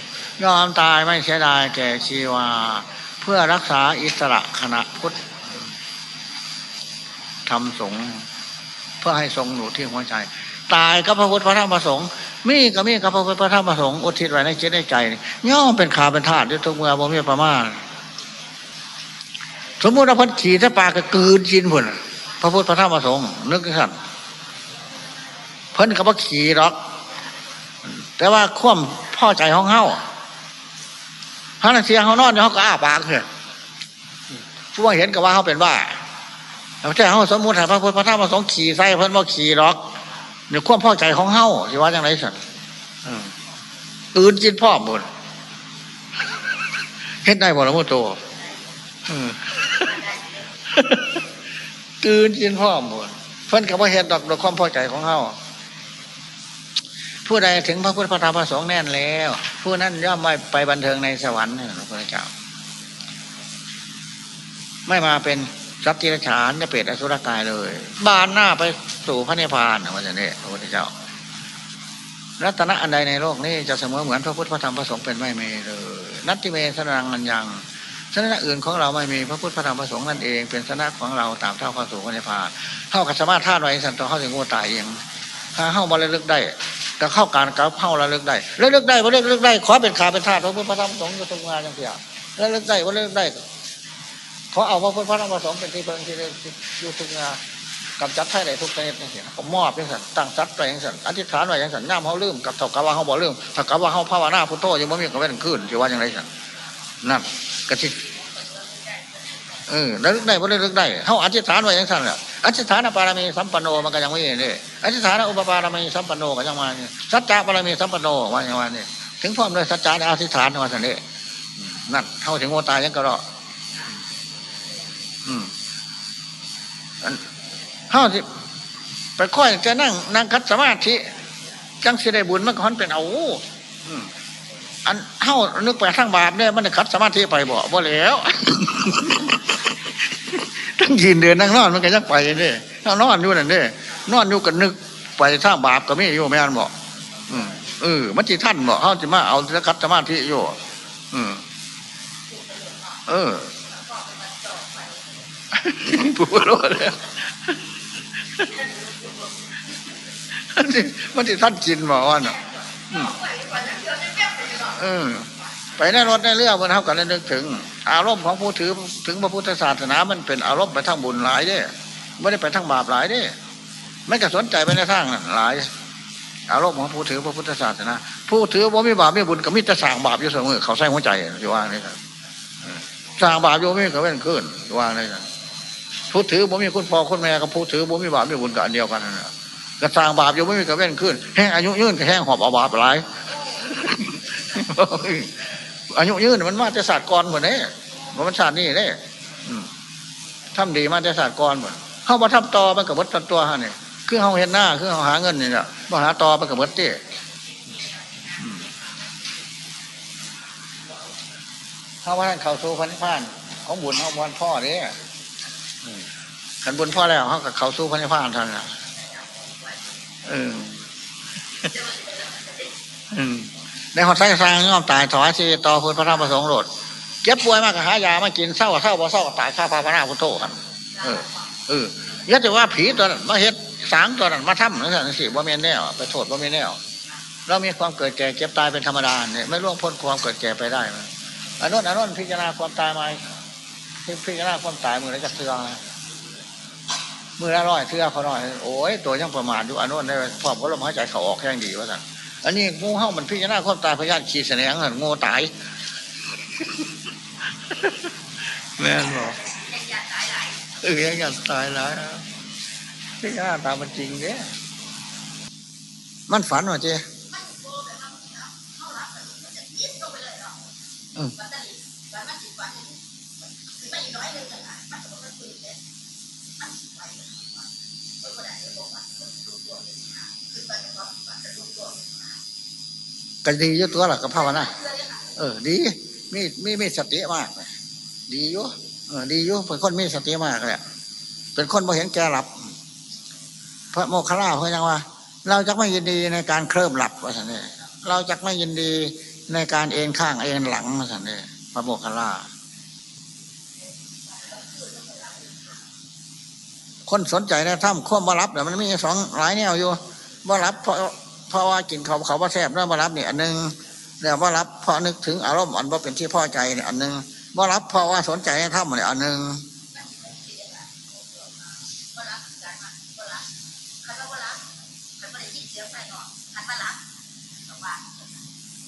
ยอมตายไม่เสียดายแก่ชีวา เพื่อรักษาอิสระคณะพุทธทำสงฆ์ เพื่อให้ทรงอยู่ที่หัวใจ ตายกับพระพุทธพระธรรมพระสงฆ์มีก็มีกับพระพุทธพระธรรมพระสงฆ์อุทิศไว้ในจิตในใจย่อมเป็นขาเป็นธาตุด้วยทุกเมื่อบ่มีประมาณสมมุติว่าเพันขี่ถ้าปากระกืนกินพุ่นพระพุทธพระธรรมพระสงฆ์นึกสั่นเพิ่นกับว่าขี่หรอก แต่ว่าคว่ำพ่อใจห้องเฮาฮานาเสียเขานอนเขาก็อ้าปากเลยผู้ว่าเห็นกับว่าเขาเป็นบ้า แล้วแต่เขาสมมติให้พระพุทธพระธรรมพระสงฆ์ขี่ใส่เพิ่นว่าขี่หรอกเดี๋ยวคว่ำพ่อใจของเฮาสิว่าจังไรสั่นอืมตื่นกินพ่อหมดเฮ็ดได้บ่ละมโตอืมตื่นกินพ่อหมดเพิ่นกับว่าเห็นดอกโดยความพอใจของเฮาผู้ใดถึงพระพุทธพระธรรมพระสงฆ์แน่นแล้ว ผู้นั้นย่อมไม่ไปบันเทิงในสวรรค์นะพระพุทธเจ้า ไม่มาเป็น สัตว์ที่ฉานจะเปรตอสุรกายเลย บานหน้าไปสู่พระนิพพานว่าจะเนี่ยพระพุทธเจ้ารัตนะอันใดในโลกนี้จะเสมอเหมือนพระพุทธพระธรรมพระสงฆ์เป็นไม่มีเลยนัตติเมสนังอันยังสนะอื่นของเราไม่มีพระพุทธพระธรรมพระสงฆ์นั่นเองเป็นสนะของเราตามเท่าเข้าสู่พระนิพพานเท่ากับสามารถท่านไว้สันตัวเข้าถึงงูตายเองถ้าเข้ามาระลึกได้แต่เข้าการกับเข้าระลึกได้ระลึกได้ว่าระลึกได้ขอเป็นขาเป็นธาตุพระพุทธพระธรรมพระสงฆ์อยู่ตรงงานอย่างเดียวระลึกได้ว่าระลึกได้ เขอเอาพระพุทธพระธรรมพระสงฆ์เป็นที่เพิ่งที่อยู่ทุกงานกำจัดไถ่ได้ทุกชนิดนี่สิเขามอบยังสันตั้งจัดไปยังสันอธิษฐานไว้ยังสันน้ำเขาลืมกับเท่ากับว่าเขาบอกลืมเท่ากับว่าเขาภาวนาพุทโธยังไม่มีกับเว้นขึ้นที่ว่าอย่างไรสันนั่นกระชิเออแล้วลึกได้บ่ได้ลึกได้เขาอธิษฐานไว้ยังสั่นแหละอธิษฐานปารมีสัมปันโนมันก็ยังไม่เนเลยอธิษฐานอุปปารมีสัมปันโนก็ยังมาเนี่ยสัจจะปารมีสัมปันโนว่าอย่างว่านี่ยถึงพร้อมด้วยสัจจะอธิษฐานว่าสั่นเด้นั่นเท่าถึงโมตายยังก็รอ อืมอันเท่าที่ไปค่อยจะนั่งนั่งคัดสมาธิจังสิได้บุญมันก็หันเป็นเอาอืมอันเท่านึกไปทางบาปเนี่ยมันจะคัดสมาธิไปบ่บ่แล้วทั้งยืนเดินนั่งนอนมันก็ยังไปเนี่ยถ้านอนอยู่นั่นเนี่ยนอนอยู่กันนึกไปทางบาปก็ไม่อยู่ไม่อันบอกอืมเออมันจีท่านบอกเขาจะมาเอาสกัดสมาธิอยู่อืมเออ ผู้รู้แล้วมันสิมันจีท่านกินบอกว่าน่ะอือไปในรถในเรือมันเท่ากันนึกถึง อารมณ์ของผู้ถือถึงพระพุทธศาสนา มันเป็นอารมณ์ไปทางบุญหลายเด้ไม่ได้ไปทางบาปหลายเด้ไม่ก็สนใจไปในทางนั้นหลาย อารมณ์ของผู้ถือพระพุทธศาสนา ผู้ถือว่าไม่บาปไม่บุญก็มิตรสร้างบาปอยู่เสมอเขาใส่หัวใจอยู่ว่านี่ครับสร้างบาปโยมไม่กับเว้นขึ้นวางเลยนะ ผู้ถือบ่มีคุณพ่อคุณแม่กับผู้ถือบ่มีบาปมีบุญกันเดียวกันนะกระสางบาปโยมไม่มีกับเว้นขึ้นแห้งอายุยืนกับแห้งหอบเอาบาปหลายอายุยืนมันมาแต่ศาสตร์กรเหมือนนี่มันศาสตร์นี่เนี่ยทำดีมาแต่ศาสตร์กรเหมือนเข้ามาทำต่อมันกับมดตัวฮะเนี่ยคือเขาเห็นหน้าคือเขาหาเงินนี่แหละมาหาต่อมันกับมดเต้เขาว่าเขาสู่พันธุ์พันของบุญเขาวันพ่อเนี่ย ขันบุญพ่อแล้วเขากับเขาสู้พันธุ์พันท่านน่ะเอออืมในหอดไส้สร้างย่อมตายถอยชีต่อพุทธพระธรรมประสงค์โหลดเจ็บป่วยมากก็หายามากินเศร้าเศร้าบ่เศร้าก็ตายข้าพาพระนาพุทโธกันเออเออยัดจะว่าผีตัวนั้นมาเฮ็ดสางตัวนั้นมาทำนั่นสิสิว่าเมียนแนวไปโทษว่าเมียนแนวเรามีความเกิดแก่เก็บตายเป็นธรรมดาเนี่ยไม่ล่วงพ้นความเกิดแก่ไปได้มันอนนั้นอนนั้นพิจารณาความตายมา พิจารณาความตายมือแล้วจะเทืองมือละร้อยเทือเขาหน่อย โอ้ยตัวยังประมาทอยู่อันนั้นได้พร้อมก็ลมหายใจเขาออกแห้งดีว่าสั่นอันนี้งูเห่ามันพิจารณาความตายพยานขีดแสดงหันงูตายแม่นบอกเออยังอยากตายหลายพิจารณาตามมันจริงเนี่ยมันฝันว่าเจ๊ ก็ดีอยู่ตัวหลักกับภาวนาเออ ดี มีมีมีสติมาก ดีอยู่เออ ดีอยู่เป็นคนมีสติมากเลยเป็นคนบ่เห็นแก่หลับ พระโมคคัลลาเขายังว่า เราจะไม่ยินดีในการเคลิ้มหลับว่าสันนี่เราจะไม่ยินดีในการเอ็นข้างเอ็นหลังว่าสันนี่พระโมคคัลลาคนสนใจในถ้ำข้อมารับเดี๋ยวมันมีสองหลายแนวอยู่มารับเพราะ เพราะว่ากินเขาเขาว่าแซ่บแล้วมารับเนี่ยอันหนึ่งแล้วว่ารับเพราะนึกถึงอารมณ์อันว่าเป็นที่พอใจเนี่ยอันหนึ่งว่ารับเพราะว่าสนใจในถ้ำเนี่ยอันหนึ่ง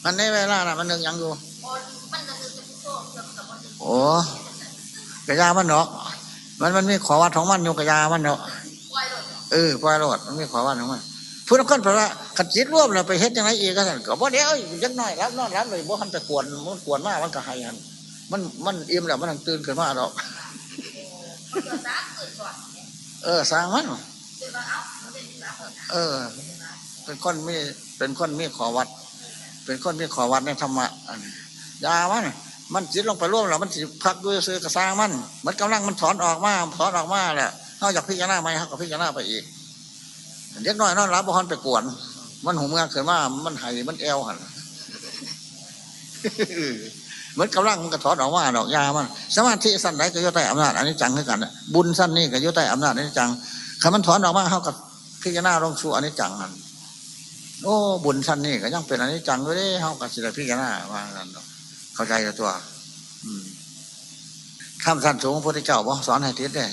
มันในเวลาน่ะมันนึงยังอยู่โอ้กระยามันเนาะมันมันมีขอวัดของมันอยู่กระยามันเนาะเออปล่อยรถมันมีขอวัดของมัน ผู้นักคนแปลว่าขัดจิตร่วมเราไปเฮ็ดยังไงเอีกก็สั่นก็บ่เดี๋ยวยักน้อยรับนอนรับเลยบ่ทันไปกวนมันกวนมากมันก็ให้หันมันมันอิ่มแล้วมันตื่นขึ้นมาดอกเออสร้างมันเออ เป็นคนมีเป็นคนมีขอวัด เป็นคนมีขอวัดในธรรมะยามันมันจิตลงไปร่วมแล้วมันจิพักด้วยซื้อกระซ้างมันมันกำลังมันถอนออกมาถอนออกมาแหละนอกจากพิจารณาไหมครับก็พิจารณาไปอีก เด็กน้อยนอนรับบุคคลไปกวน มันหูเมืองเกิดว่ามันไหายมันแอวหันเหมือนกำลังมันกระถอนออกมาดอกยามันสมาธิสั้นไหนก็ยุ่ใต้อำนาจอันนี้จังคือกัน บุญสั้นนี่ก็ยุ่ใต้อำนาจอันนี้จังคำมันถอนออกมาเขากับพิจารณาลงสู่อันนี้จังมันโอ้บุญสั้นนี่ก็ยังเป็นอันนี้จังด้วยเขากับสิริพิจารณาว่ากันเข้าใจกับตัวอืมคำสั้นสูงพระพุทธเจ้าบอกสอนให้ทิศได้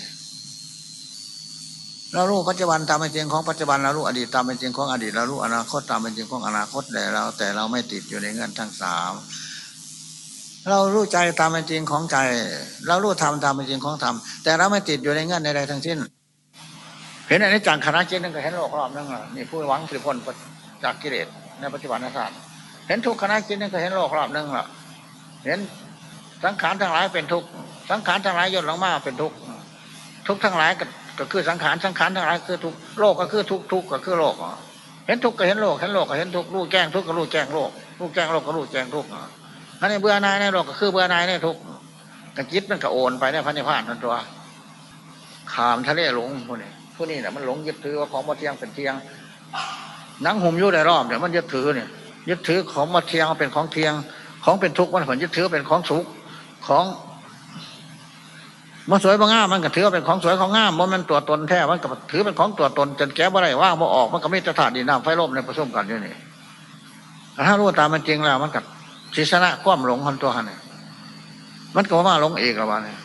เรารู้ปัจจุบันตามเป็นจริงของปัจจุบันเรารู้อดีตตามเป็นจริงของอดีตเรารู้อนาคตตามเป็นจริงของอนาคตแต่เรา แต่เราไม่ติดอยู่ในเงื่อนทั้งสามเรารู้ใจตามเป็นจริงของใจ เรารู้ธรรมตามเป็นจริงของธรรมแต่เราไม่ติดอยู่ในเงื่อนใดๆทั้งสิ้น เห็นอันนี้จังคณะเจิตนึงก็เห็นโลกรอบนึงอะนี่ผู้หวังสิพ้นจากกิเลสในปัจจุบันศาสตร์เห็นทุกคณะจิตนึงก็เห็นโลกรอบนึงล่ะเห็นสังขารทั้งหลายเป็นทุกสังขารทั้งหลายย่นลงมาเป็นทุกทุกทั้งหลายก็ ก็คือสังขารสังขารทั้งหลายคือทุกโลกก็คือทุกทุกก็คือโลกเห็นทุกก็เห็นโลกเห็นโลกก็เห็นทุกรู้แจ้งทุกก็รู้แจ้งโลกรู้แจ้งโลกก็รู้แจ้งทุกอันนี้เบื่อนายในโลกก็คือเบื่อนายในทุกกระจิตมันก็โอนไปในพันธิพานทันตัวขามทะเลหลงพวกนี้พวกนี้เนี่ยมันหลงยึดถือว่าของมาเทียงเป็นเทียงนังหุ่มยุ่ในรอบเนี่ยมันยึดถือเนี่ยยึดถือของมาเทียงเป็นของเทียงของเป็นทุกข์มันผลยึดถือเป็นของสุขของ มันสวยบางงามมันก็ถือเป็นของสวยของงามมันมันตัวตนแท้มันก็ถือเป็นของตัวตนจนแก้บ่ได้ว่างบ่ออกมันก็ไม่จะถาดดีน้ำไฟลมในผสมกันอยู่นี่ถ้ารู้ตามมันจริงแล้ว มันกับศิษนะความหลงคนตัวหันเนี่ยมันก็ว่าหลงเอกละวันเนี่ย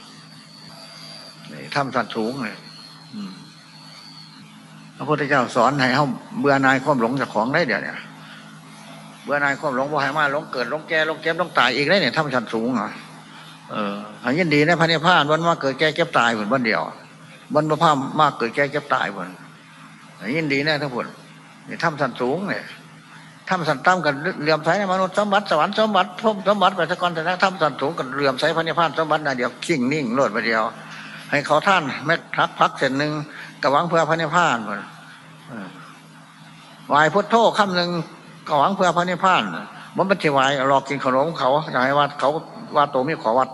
ทำสัตว์สูงเลยพระพุทธเจ้าสอนให้เขาเบื่อนายความหลงจากของได้เดี๋ยวเนี่ยเบื่อนายความหลงบ่ให้มาหลงเกิดหลงแก่หลงเก็บหลงตายอีกได้เนี่ยทำสัตว์สูงอะ เออหายินดีในพระนิพพานวันมาเกิดแก่เก็บตายผลวันเดียววันประพามมากเกิดแก่เก็บตายผลหายินดีแน่ทั้งผลนี่ถ้ำสันสูงเนี่ยถ้ำสันต่ำกันเหลื่อมใสในมนุษย์สมบัติสวรรค์สมบัติพรมสมบัติไปสกอนแต่ถ้ำสันสูงกันเหลื่อมใสพระนิพพานสมบัตินาเดียวขิ่งนิ่งโลดไปเดียว ให้เขาท่านแม็กทักพักเสร็จหนึ่งกระวังเพื่อพระนิพพานผลวายพุทโธคำหนึ่งกระวังเพื่อพระนิพพานมันเป็นทวายรอกินขนมเขาอยากให้ว่าเขา ว่าโตมีขอวัด